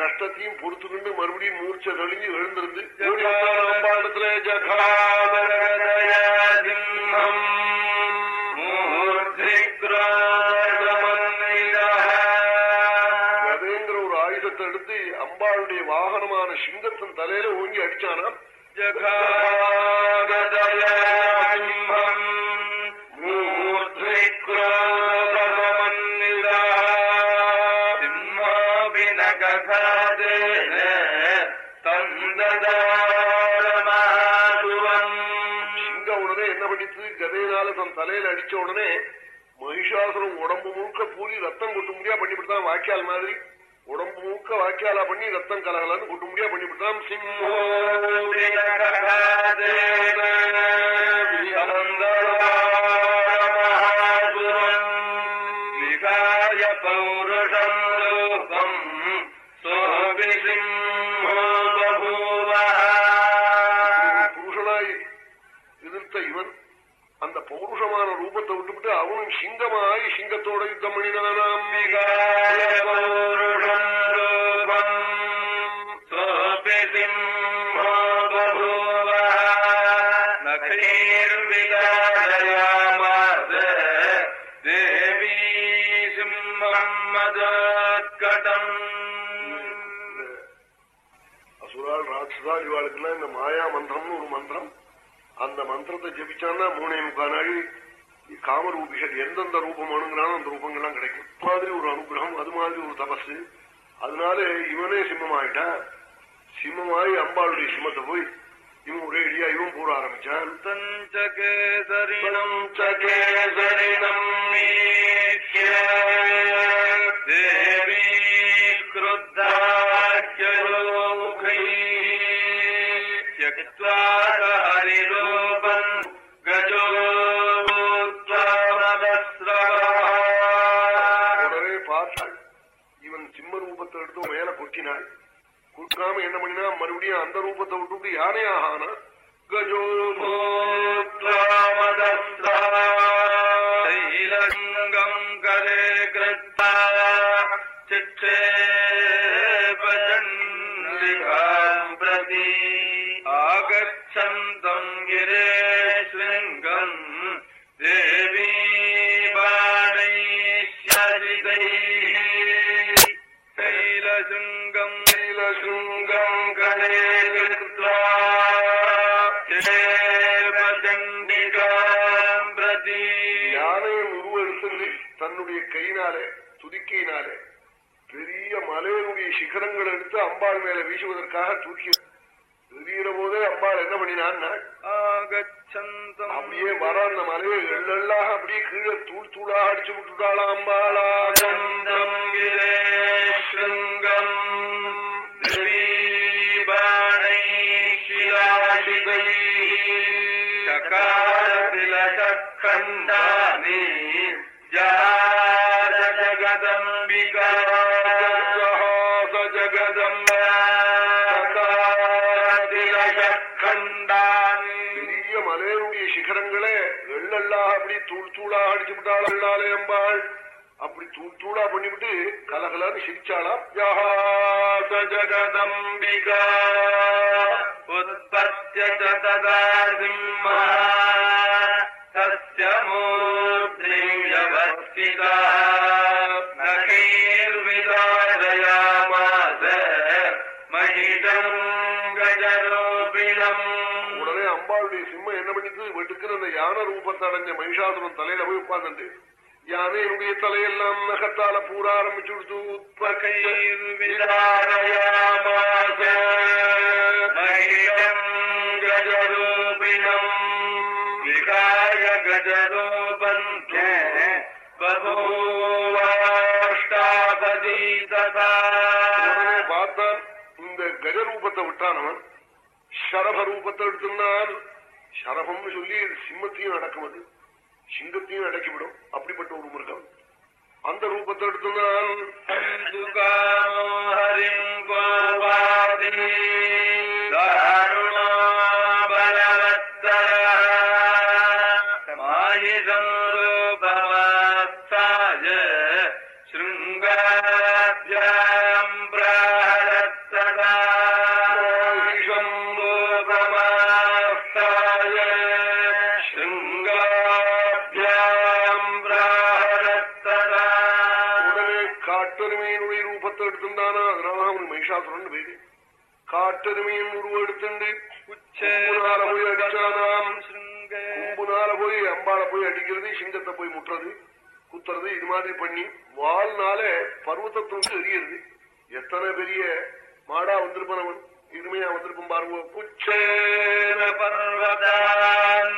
கஷ்டத்தையும் பொறுத்துக்கொண்டு மறுபடியும் மூர்ச்சை தெளிஞ்சு எழுந்திருந்து ஓடி வந்தான் வாக்கியால் மாதிரி. உடம்பு மூக்க வாக்கியாலா பண்ணி ரத்தம் கலகலான்னு கொண்டு முடியா பண்ணிவிட்டான் சிம்மோ. அசுரால் ராட்சசால் இவாளுக்குலாம் இந்த மாயா மந்திரம்னு ஒரு மந்திரம். அந்த மந்திரத்தை ஜபிச்சான்னா மூணே முக்கால் நாள் காமரூபிகள் எந்தெந்த ரூபம் அணுகிறானோ அந்த ரூபங்கள்லாம் கிடைக்கும். மாதிரி ஒரு அனுகிரகம் அது மாதிரி ஒரு தபசு. அதனால இவனே சிம்மமாயிட்டான் சிம்மமாயி அம்பாளுடைய சிம்மத்தை போய் இவன் ஒரே எளியா இவன் போற ஆரம்பிச்சான். தஞ்சகேசரிணம் சகேசரிணம் தேவி கிருத்தாக்கியோகை ஹரிலோ எடுத்துக்காம என்ன பண்ணினா மறுபடியும் அந்த ரூபத்தை விட்டுவிட்டு யானே ஆகானா கஜோ தைலங்கம் கரே கிரட்டா சிற்றே தலைவனுடைய சிகரங்கள் எடுத்து அம்பாள் மேல வீசுவதற்காக தூக்கி எறிகிற போதே அம்பாள் என்ன பண்ணினான் அப்படியே வர அந்த மலையை எள்ளெல்லாக அப்படியே கீழே தூள் தூளாக அடிச்சு விட்டுட்டாளாம் அம்பாளாகம் சகாரத்தில கண்டானே ஜா தூளா அடிச்சு விட்டாள் அம்பாள். அப்படி தூள் தூளா பண்ணிவிட்டு கலகலான்னு சிரிச்சாளாம். ஜகதம்பிகா உற்பத்திய ஜகதாசிம்மா ஆனந்த அடைஞ்ச மகிஷாசுரன் தலையில போய் உட்கார்ந்துட்டு யானை என்னுடைய தலையெல்லாம் நகத்தால பூர ஆரம்பிச்சு பார்த்தான் இந்த கஜரூபத்தை விட்டானவன் ஷரப ரூபத்தை எடுத்திருந்தான். ஷரபம்னு சொல்லி சிம்மத்தையும் அடக்கும் அது. சிங்கத்தையும் அடக்கிவிடும். அப்படிப்பட்ட ஒரு மிருகம். அந்த ரூபத்தை எடுத்துதான். காட்டெருமையின் உருவெடுத்துண்டு போய் அடிச்சானாம். கும்புனால போய் அம்பால போய் அடிக்கிறது சிங்கத்தை போய் முட்டுறது குத்துறது இது மாதிரி பண்ணி வாழ்னால பர்வத்தத்துக்கு எரியறது. எத்தனை பெரிய மாடா வந்திருப்பான் அவன் இனிமையா வந்திருப்பான் பாருங்க. குச்சேன பர்வதான்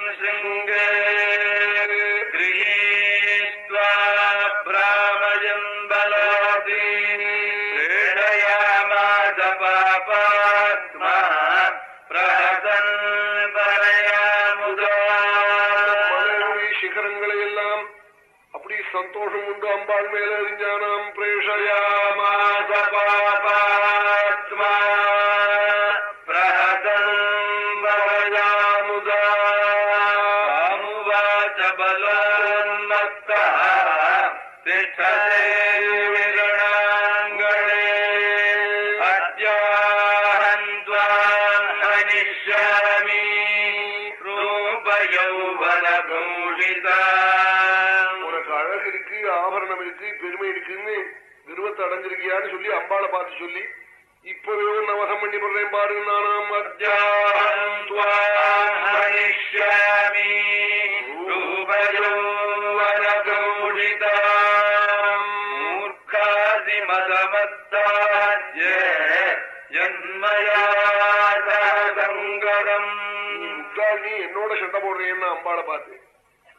கூடாது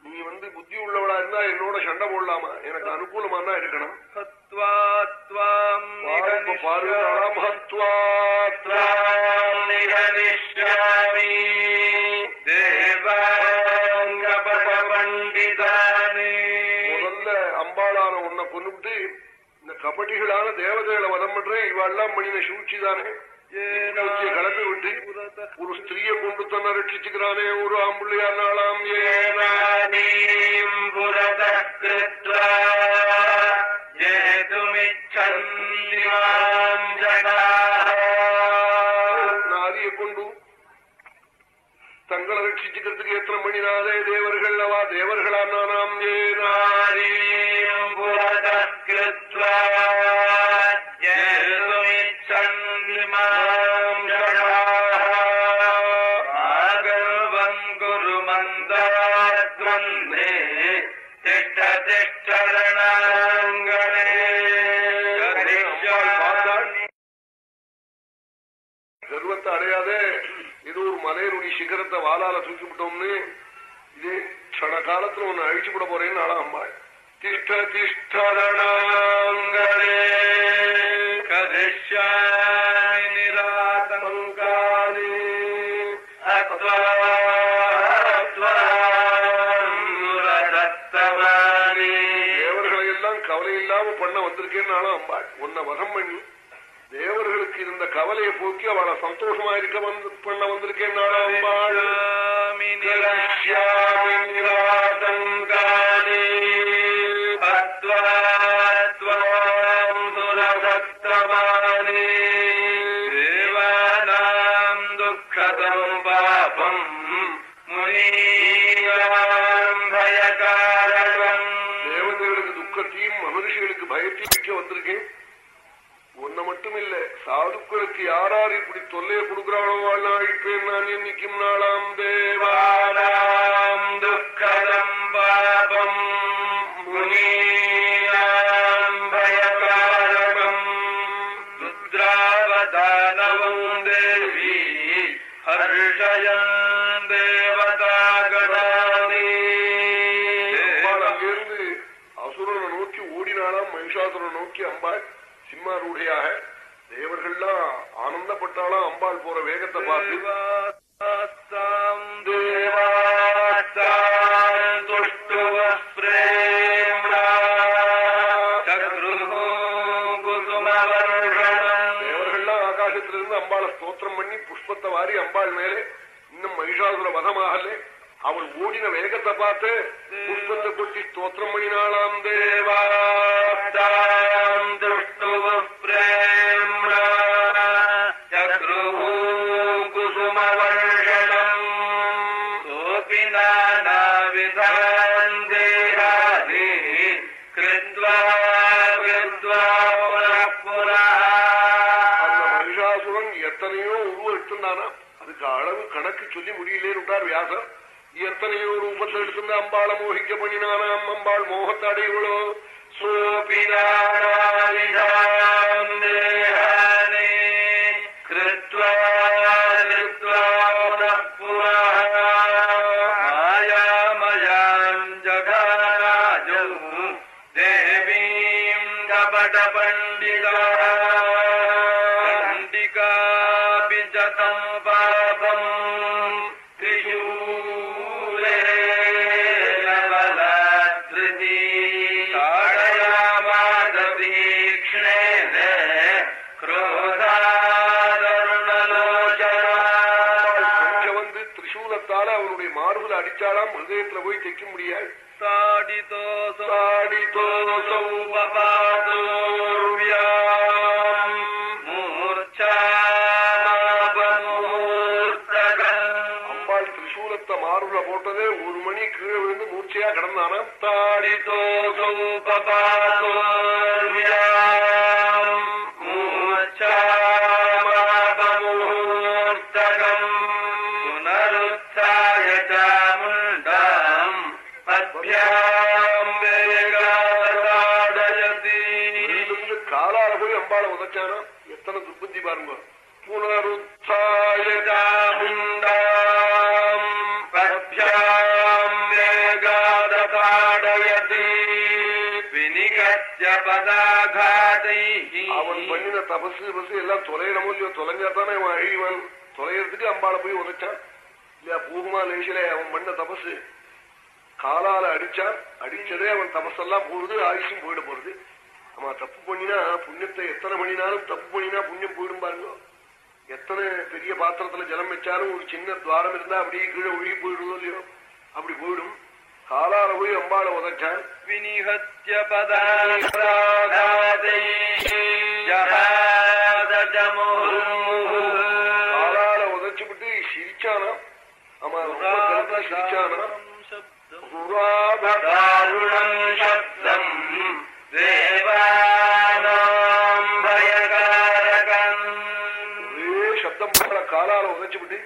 நீ வந்து புத்தி உள்ளவளா இருந்தா என்னோட சண்டை போடலாமா? எனக்கு அனுகூலமா தான் இருக்கணும் முதல்ல அம்பாளான உன்னை கொண்டுட்டு இந்த கபடிகளான தேவதைகளை வதம் பண்றேன் இவெல்லாம் பண்ணின சூழ்ச்சி கொண்டு ஒரு ஆம்புள்ளியா நாளாம் ஏனா தேவர்களை எல்லாம் கவலை இல்லாம பண்ண வந்திருக்கேன்னு ஆளா அம்பாள் உன்னை வதம் பண்ணி தேவர்களுக்கு இருந்த கவலையை போக்கி அவளை சந்தோஷமா இருக்க வந்து பண்ண வந்திருக்கேன்னு ஆளா சாதுக்களுக்கு யாரார் இப்படி தொல்லையை கொடுக்கிறாளோ வாழ்நாழிப்பேன் நான் என்னைக்கும் நாளாம் தேவா வானாம் துக்கதம். ஆனந்தப்பட்டாளாம் அம்பாள் போற வேகத்தை பார்த்து தேவர்கள்லாம் ஆகாசத்திலிருந்து அம்பாளை ஸ்தோத்திரம் பண்ணி புஷ்பத்தை வாரி அம்பாள் மேலே இன்னும் மகிஷாசுர வதமாகலே அவள் ஓடின வேகத்தை பார்த்து புஷ்பத்தை கொட்டி ஸ்தோத்திரம் பண்ணினாளாம் தேவா அம்பாளை மோகிக்க பண்ணினானாம் அம்பாள் மோகத்தை வைக்க முடியாது. தாடி தோசோ தாடி தோசோ போட்டதே ஒரு மணி கீழே விழுந்து மூர்ச்சையா கிடந்தானா? தாடி தோசோ பபா அவன் பண்ணின தபசு பசு எல்லாம் தொலையணுமோ இல்லையோ தொலைஞ்சாதானே அவன் அழிவன். தொலைகிறதுக்கு அம்பாளை போய் உதைச்சான். இல்லையா பூகுமா லேசில அவன் பண்ண தபசு. காலால அடிச்சான். அடிச்சதே அவன் தபசெல்லாம் போகுது ஆயுஷும் போயிட போறது ஆமா தப்பு பண்ணினா புண்ணியத்தை எத்தனை பண்ணினாலும் தப்பு பண்ணினா புண்ணியம் போயிடும் பாருங்க. எத்தனை பெரிய பாத்திரத்துல ஜலம் வச்சாலும் ஒரு சின்ன துவாரம் இருந்தா அப்படியே கீழே ஒழுகி போயிடுதோ இல்லையோ? அப்படி போயிடும். காலால போய் அம்பாளை உதச்சான் வினிஹத்திய பதாதை காலால உதச்சுவிட்டு சிரிச்சானா? ஆமா ரொம்ப கலந்து சிரிச்சானா? புராதாருணம் சப்தம் தேவானாம் பயகாரகம் ஒரே சப்தம் போற காலால உதச்சுவிட்டு.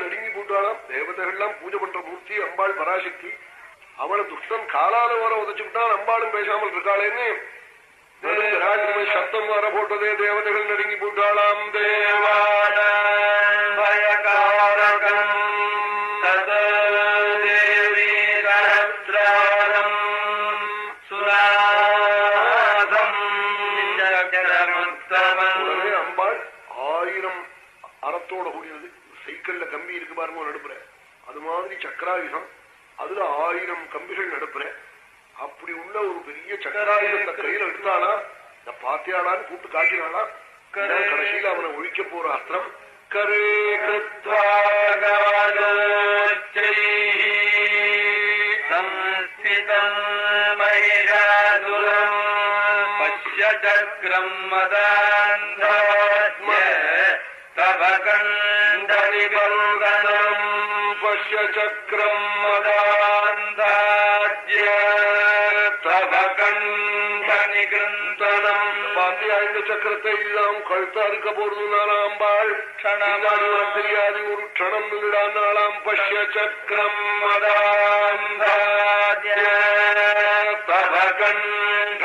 நடுங்கி பண்றாளாம் தேவதைகள்லாம் பூஜை பண்ற மூர்த்தி அம்பாள் பராசக்தி. அவளை துஷ்டன் காலால வர உதைச்சுவிட்டான் அம்பாளும் பேசாமல் இருக்காளேன்னு சப்தம் வர போட்டதே தேவதைகள் நடுங்கி போட்டாளாம் தேவா மாதிரி சக்கராயுதம். அதுல ஆயிரம் கம்பிகள் நடப்புறேன் அப்படி உள்ள ஒரு பெரிய சக்கராயுதத்தை கையில எடுத்தாளா இந்த பாத்தியாளான்னு கூப்பிட்டு காட்டினாளா கடைசியில் அவனை ஒழிக்க போற அஸ்திரம் கரே கிரம் மதாந்த தவ கண்ட விபோகன சக்கரம் மதாந்தாஜ்ய தவ கண்ட நிகந்தனம் பாத்தி ஐந்து சக்கரத்தை எல்லாம் கழுத்தா இருக்க போறது நாளாம்பாள் தெரியாது ஒரு க்ஷணம் நாளாம் பஷ்ய சக்கரம் தவ கண்ட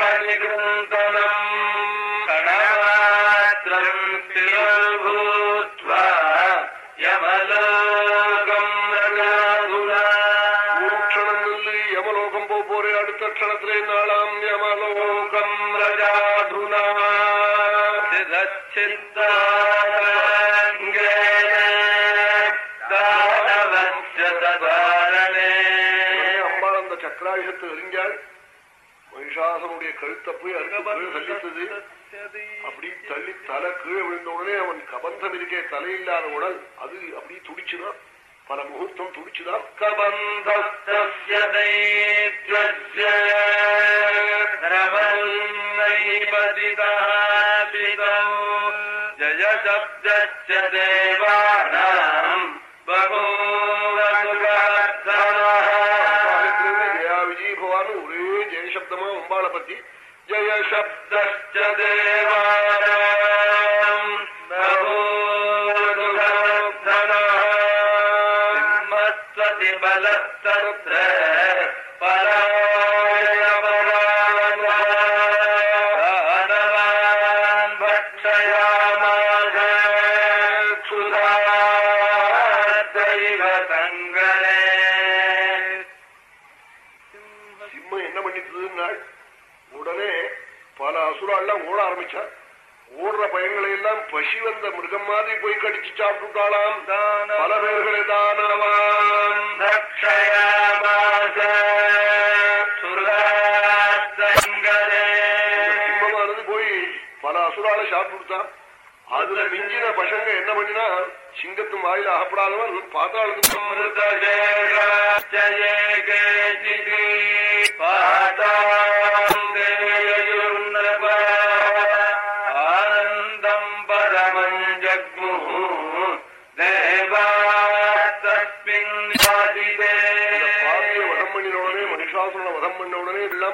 மகிஷாசனுடைய கழுத்தை போய் சல்லித்தது அப்படி தள்ளி தலை கீழே விழுந்த உடனே அவன் கபந்தம் இருக்கே தலையில்லாத உடல் அது அப்படி துடிச்சுதான் பல முகூர்த்தம் துடிச்சுதான் ஜய சப்தச்ச தேவானாம் ஜயா விஜய் பவான் ஒரே ஜெயசப்தமா அம்பாளை பத்தி ஜெய அசுராள்லாம் ஓட ஆரம்பிச்சா ஓடுற பயங்களை எல்லாம் பசி வந்த மிருகம் மாதிரி போய் கடிச்சு சாப்பிட்டுட்டாளாம். பல பேர்களை தானவான் ரக்ஷயாமாச சுராசங்கரே சிம்மமானது போய் பல அசுரால சாப்பிட்டுட்டான் அதுல மிஞ்சின பசங்க என்ன பண்ணினா சிங்கத்து வாயில அகப்படாதவன் பாத்தாளுக்கு அமிர்தஜே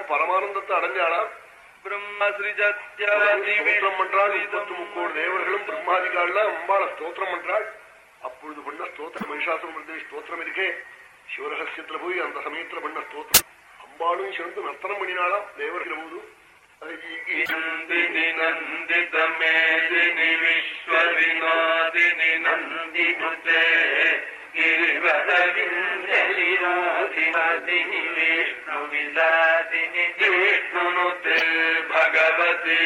எல்லாரும் பரமானந்தத்தை அடைஞ்சாளாம் ஸ்தோத்திரம் பண்றாள் இருபத்தி முக்கோடு தேவர்களும் பிரம்மாதிகாள்ல அம்பாள ஸ்தோத்திரம் பண்றாள் அப்பொழுது பண்ண ஸ்தோத்திரம் மகிஷாசுரம் ஸ்தோத்திரம் இருக்கே. சிவரகசியத்துல போய் அந்த சமயத்துல பண்ண ஸ்தோத்திரம். அம்பாளும் சேர்ந்து நர்த்தனம் பண்ணினாலாம் தேவர்கள் போது. நந்திதமேதினி विष्णुनुते भगवति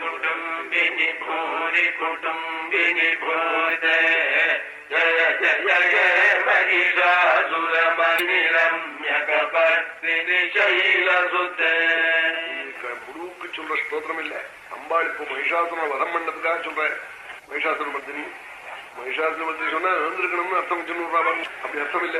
कुटुम्बिनि भूरि कुटुम्बिनि भूते जय जय हे महिषासुरमणिरम्यकपर्दिनि शैलसुते முழுவுக்கு சொல்ற ஸ்தோத்திரம் இல்ல அம்பாள் இப்போ மகிஷாசுரனை வதம் பண்ணதுக்காக சொல்ற மகிஷாசுர மர்தினி மகிஷாசுர மர்தினி சொன்னா எழுந்திருக்கணும்னு அர்த்தம் வச்சுன்னு அப்படி அர்த்தம் இல்ல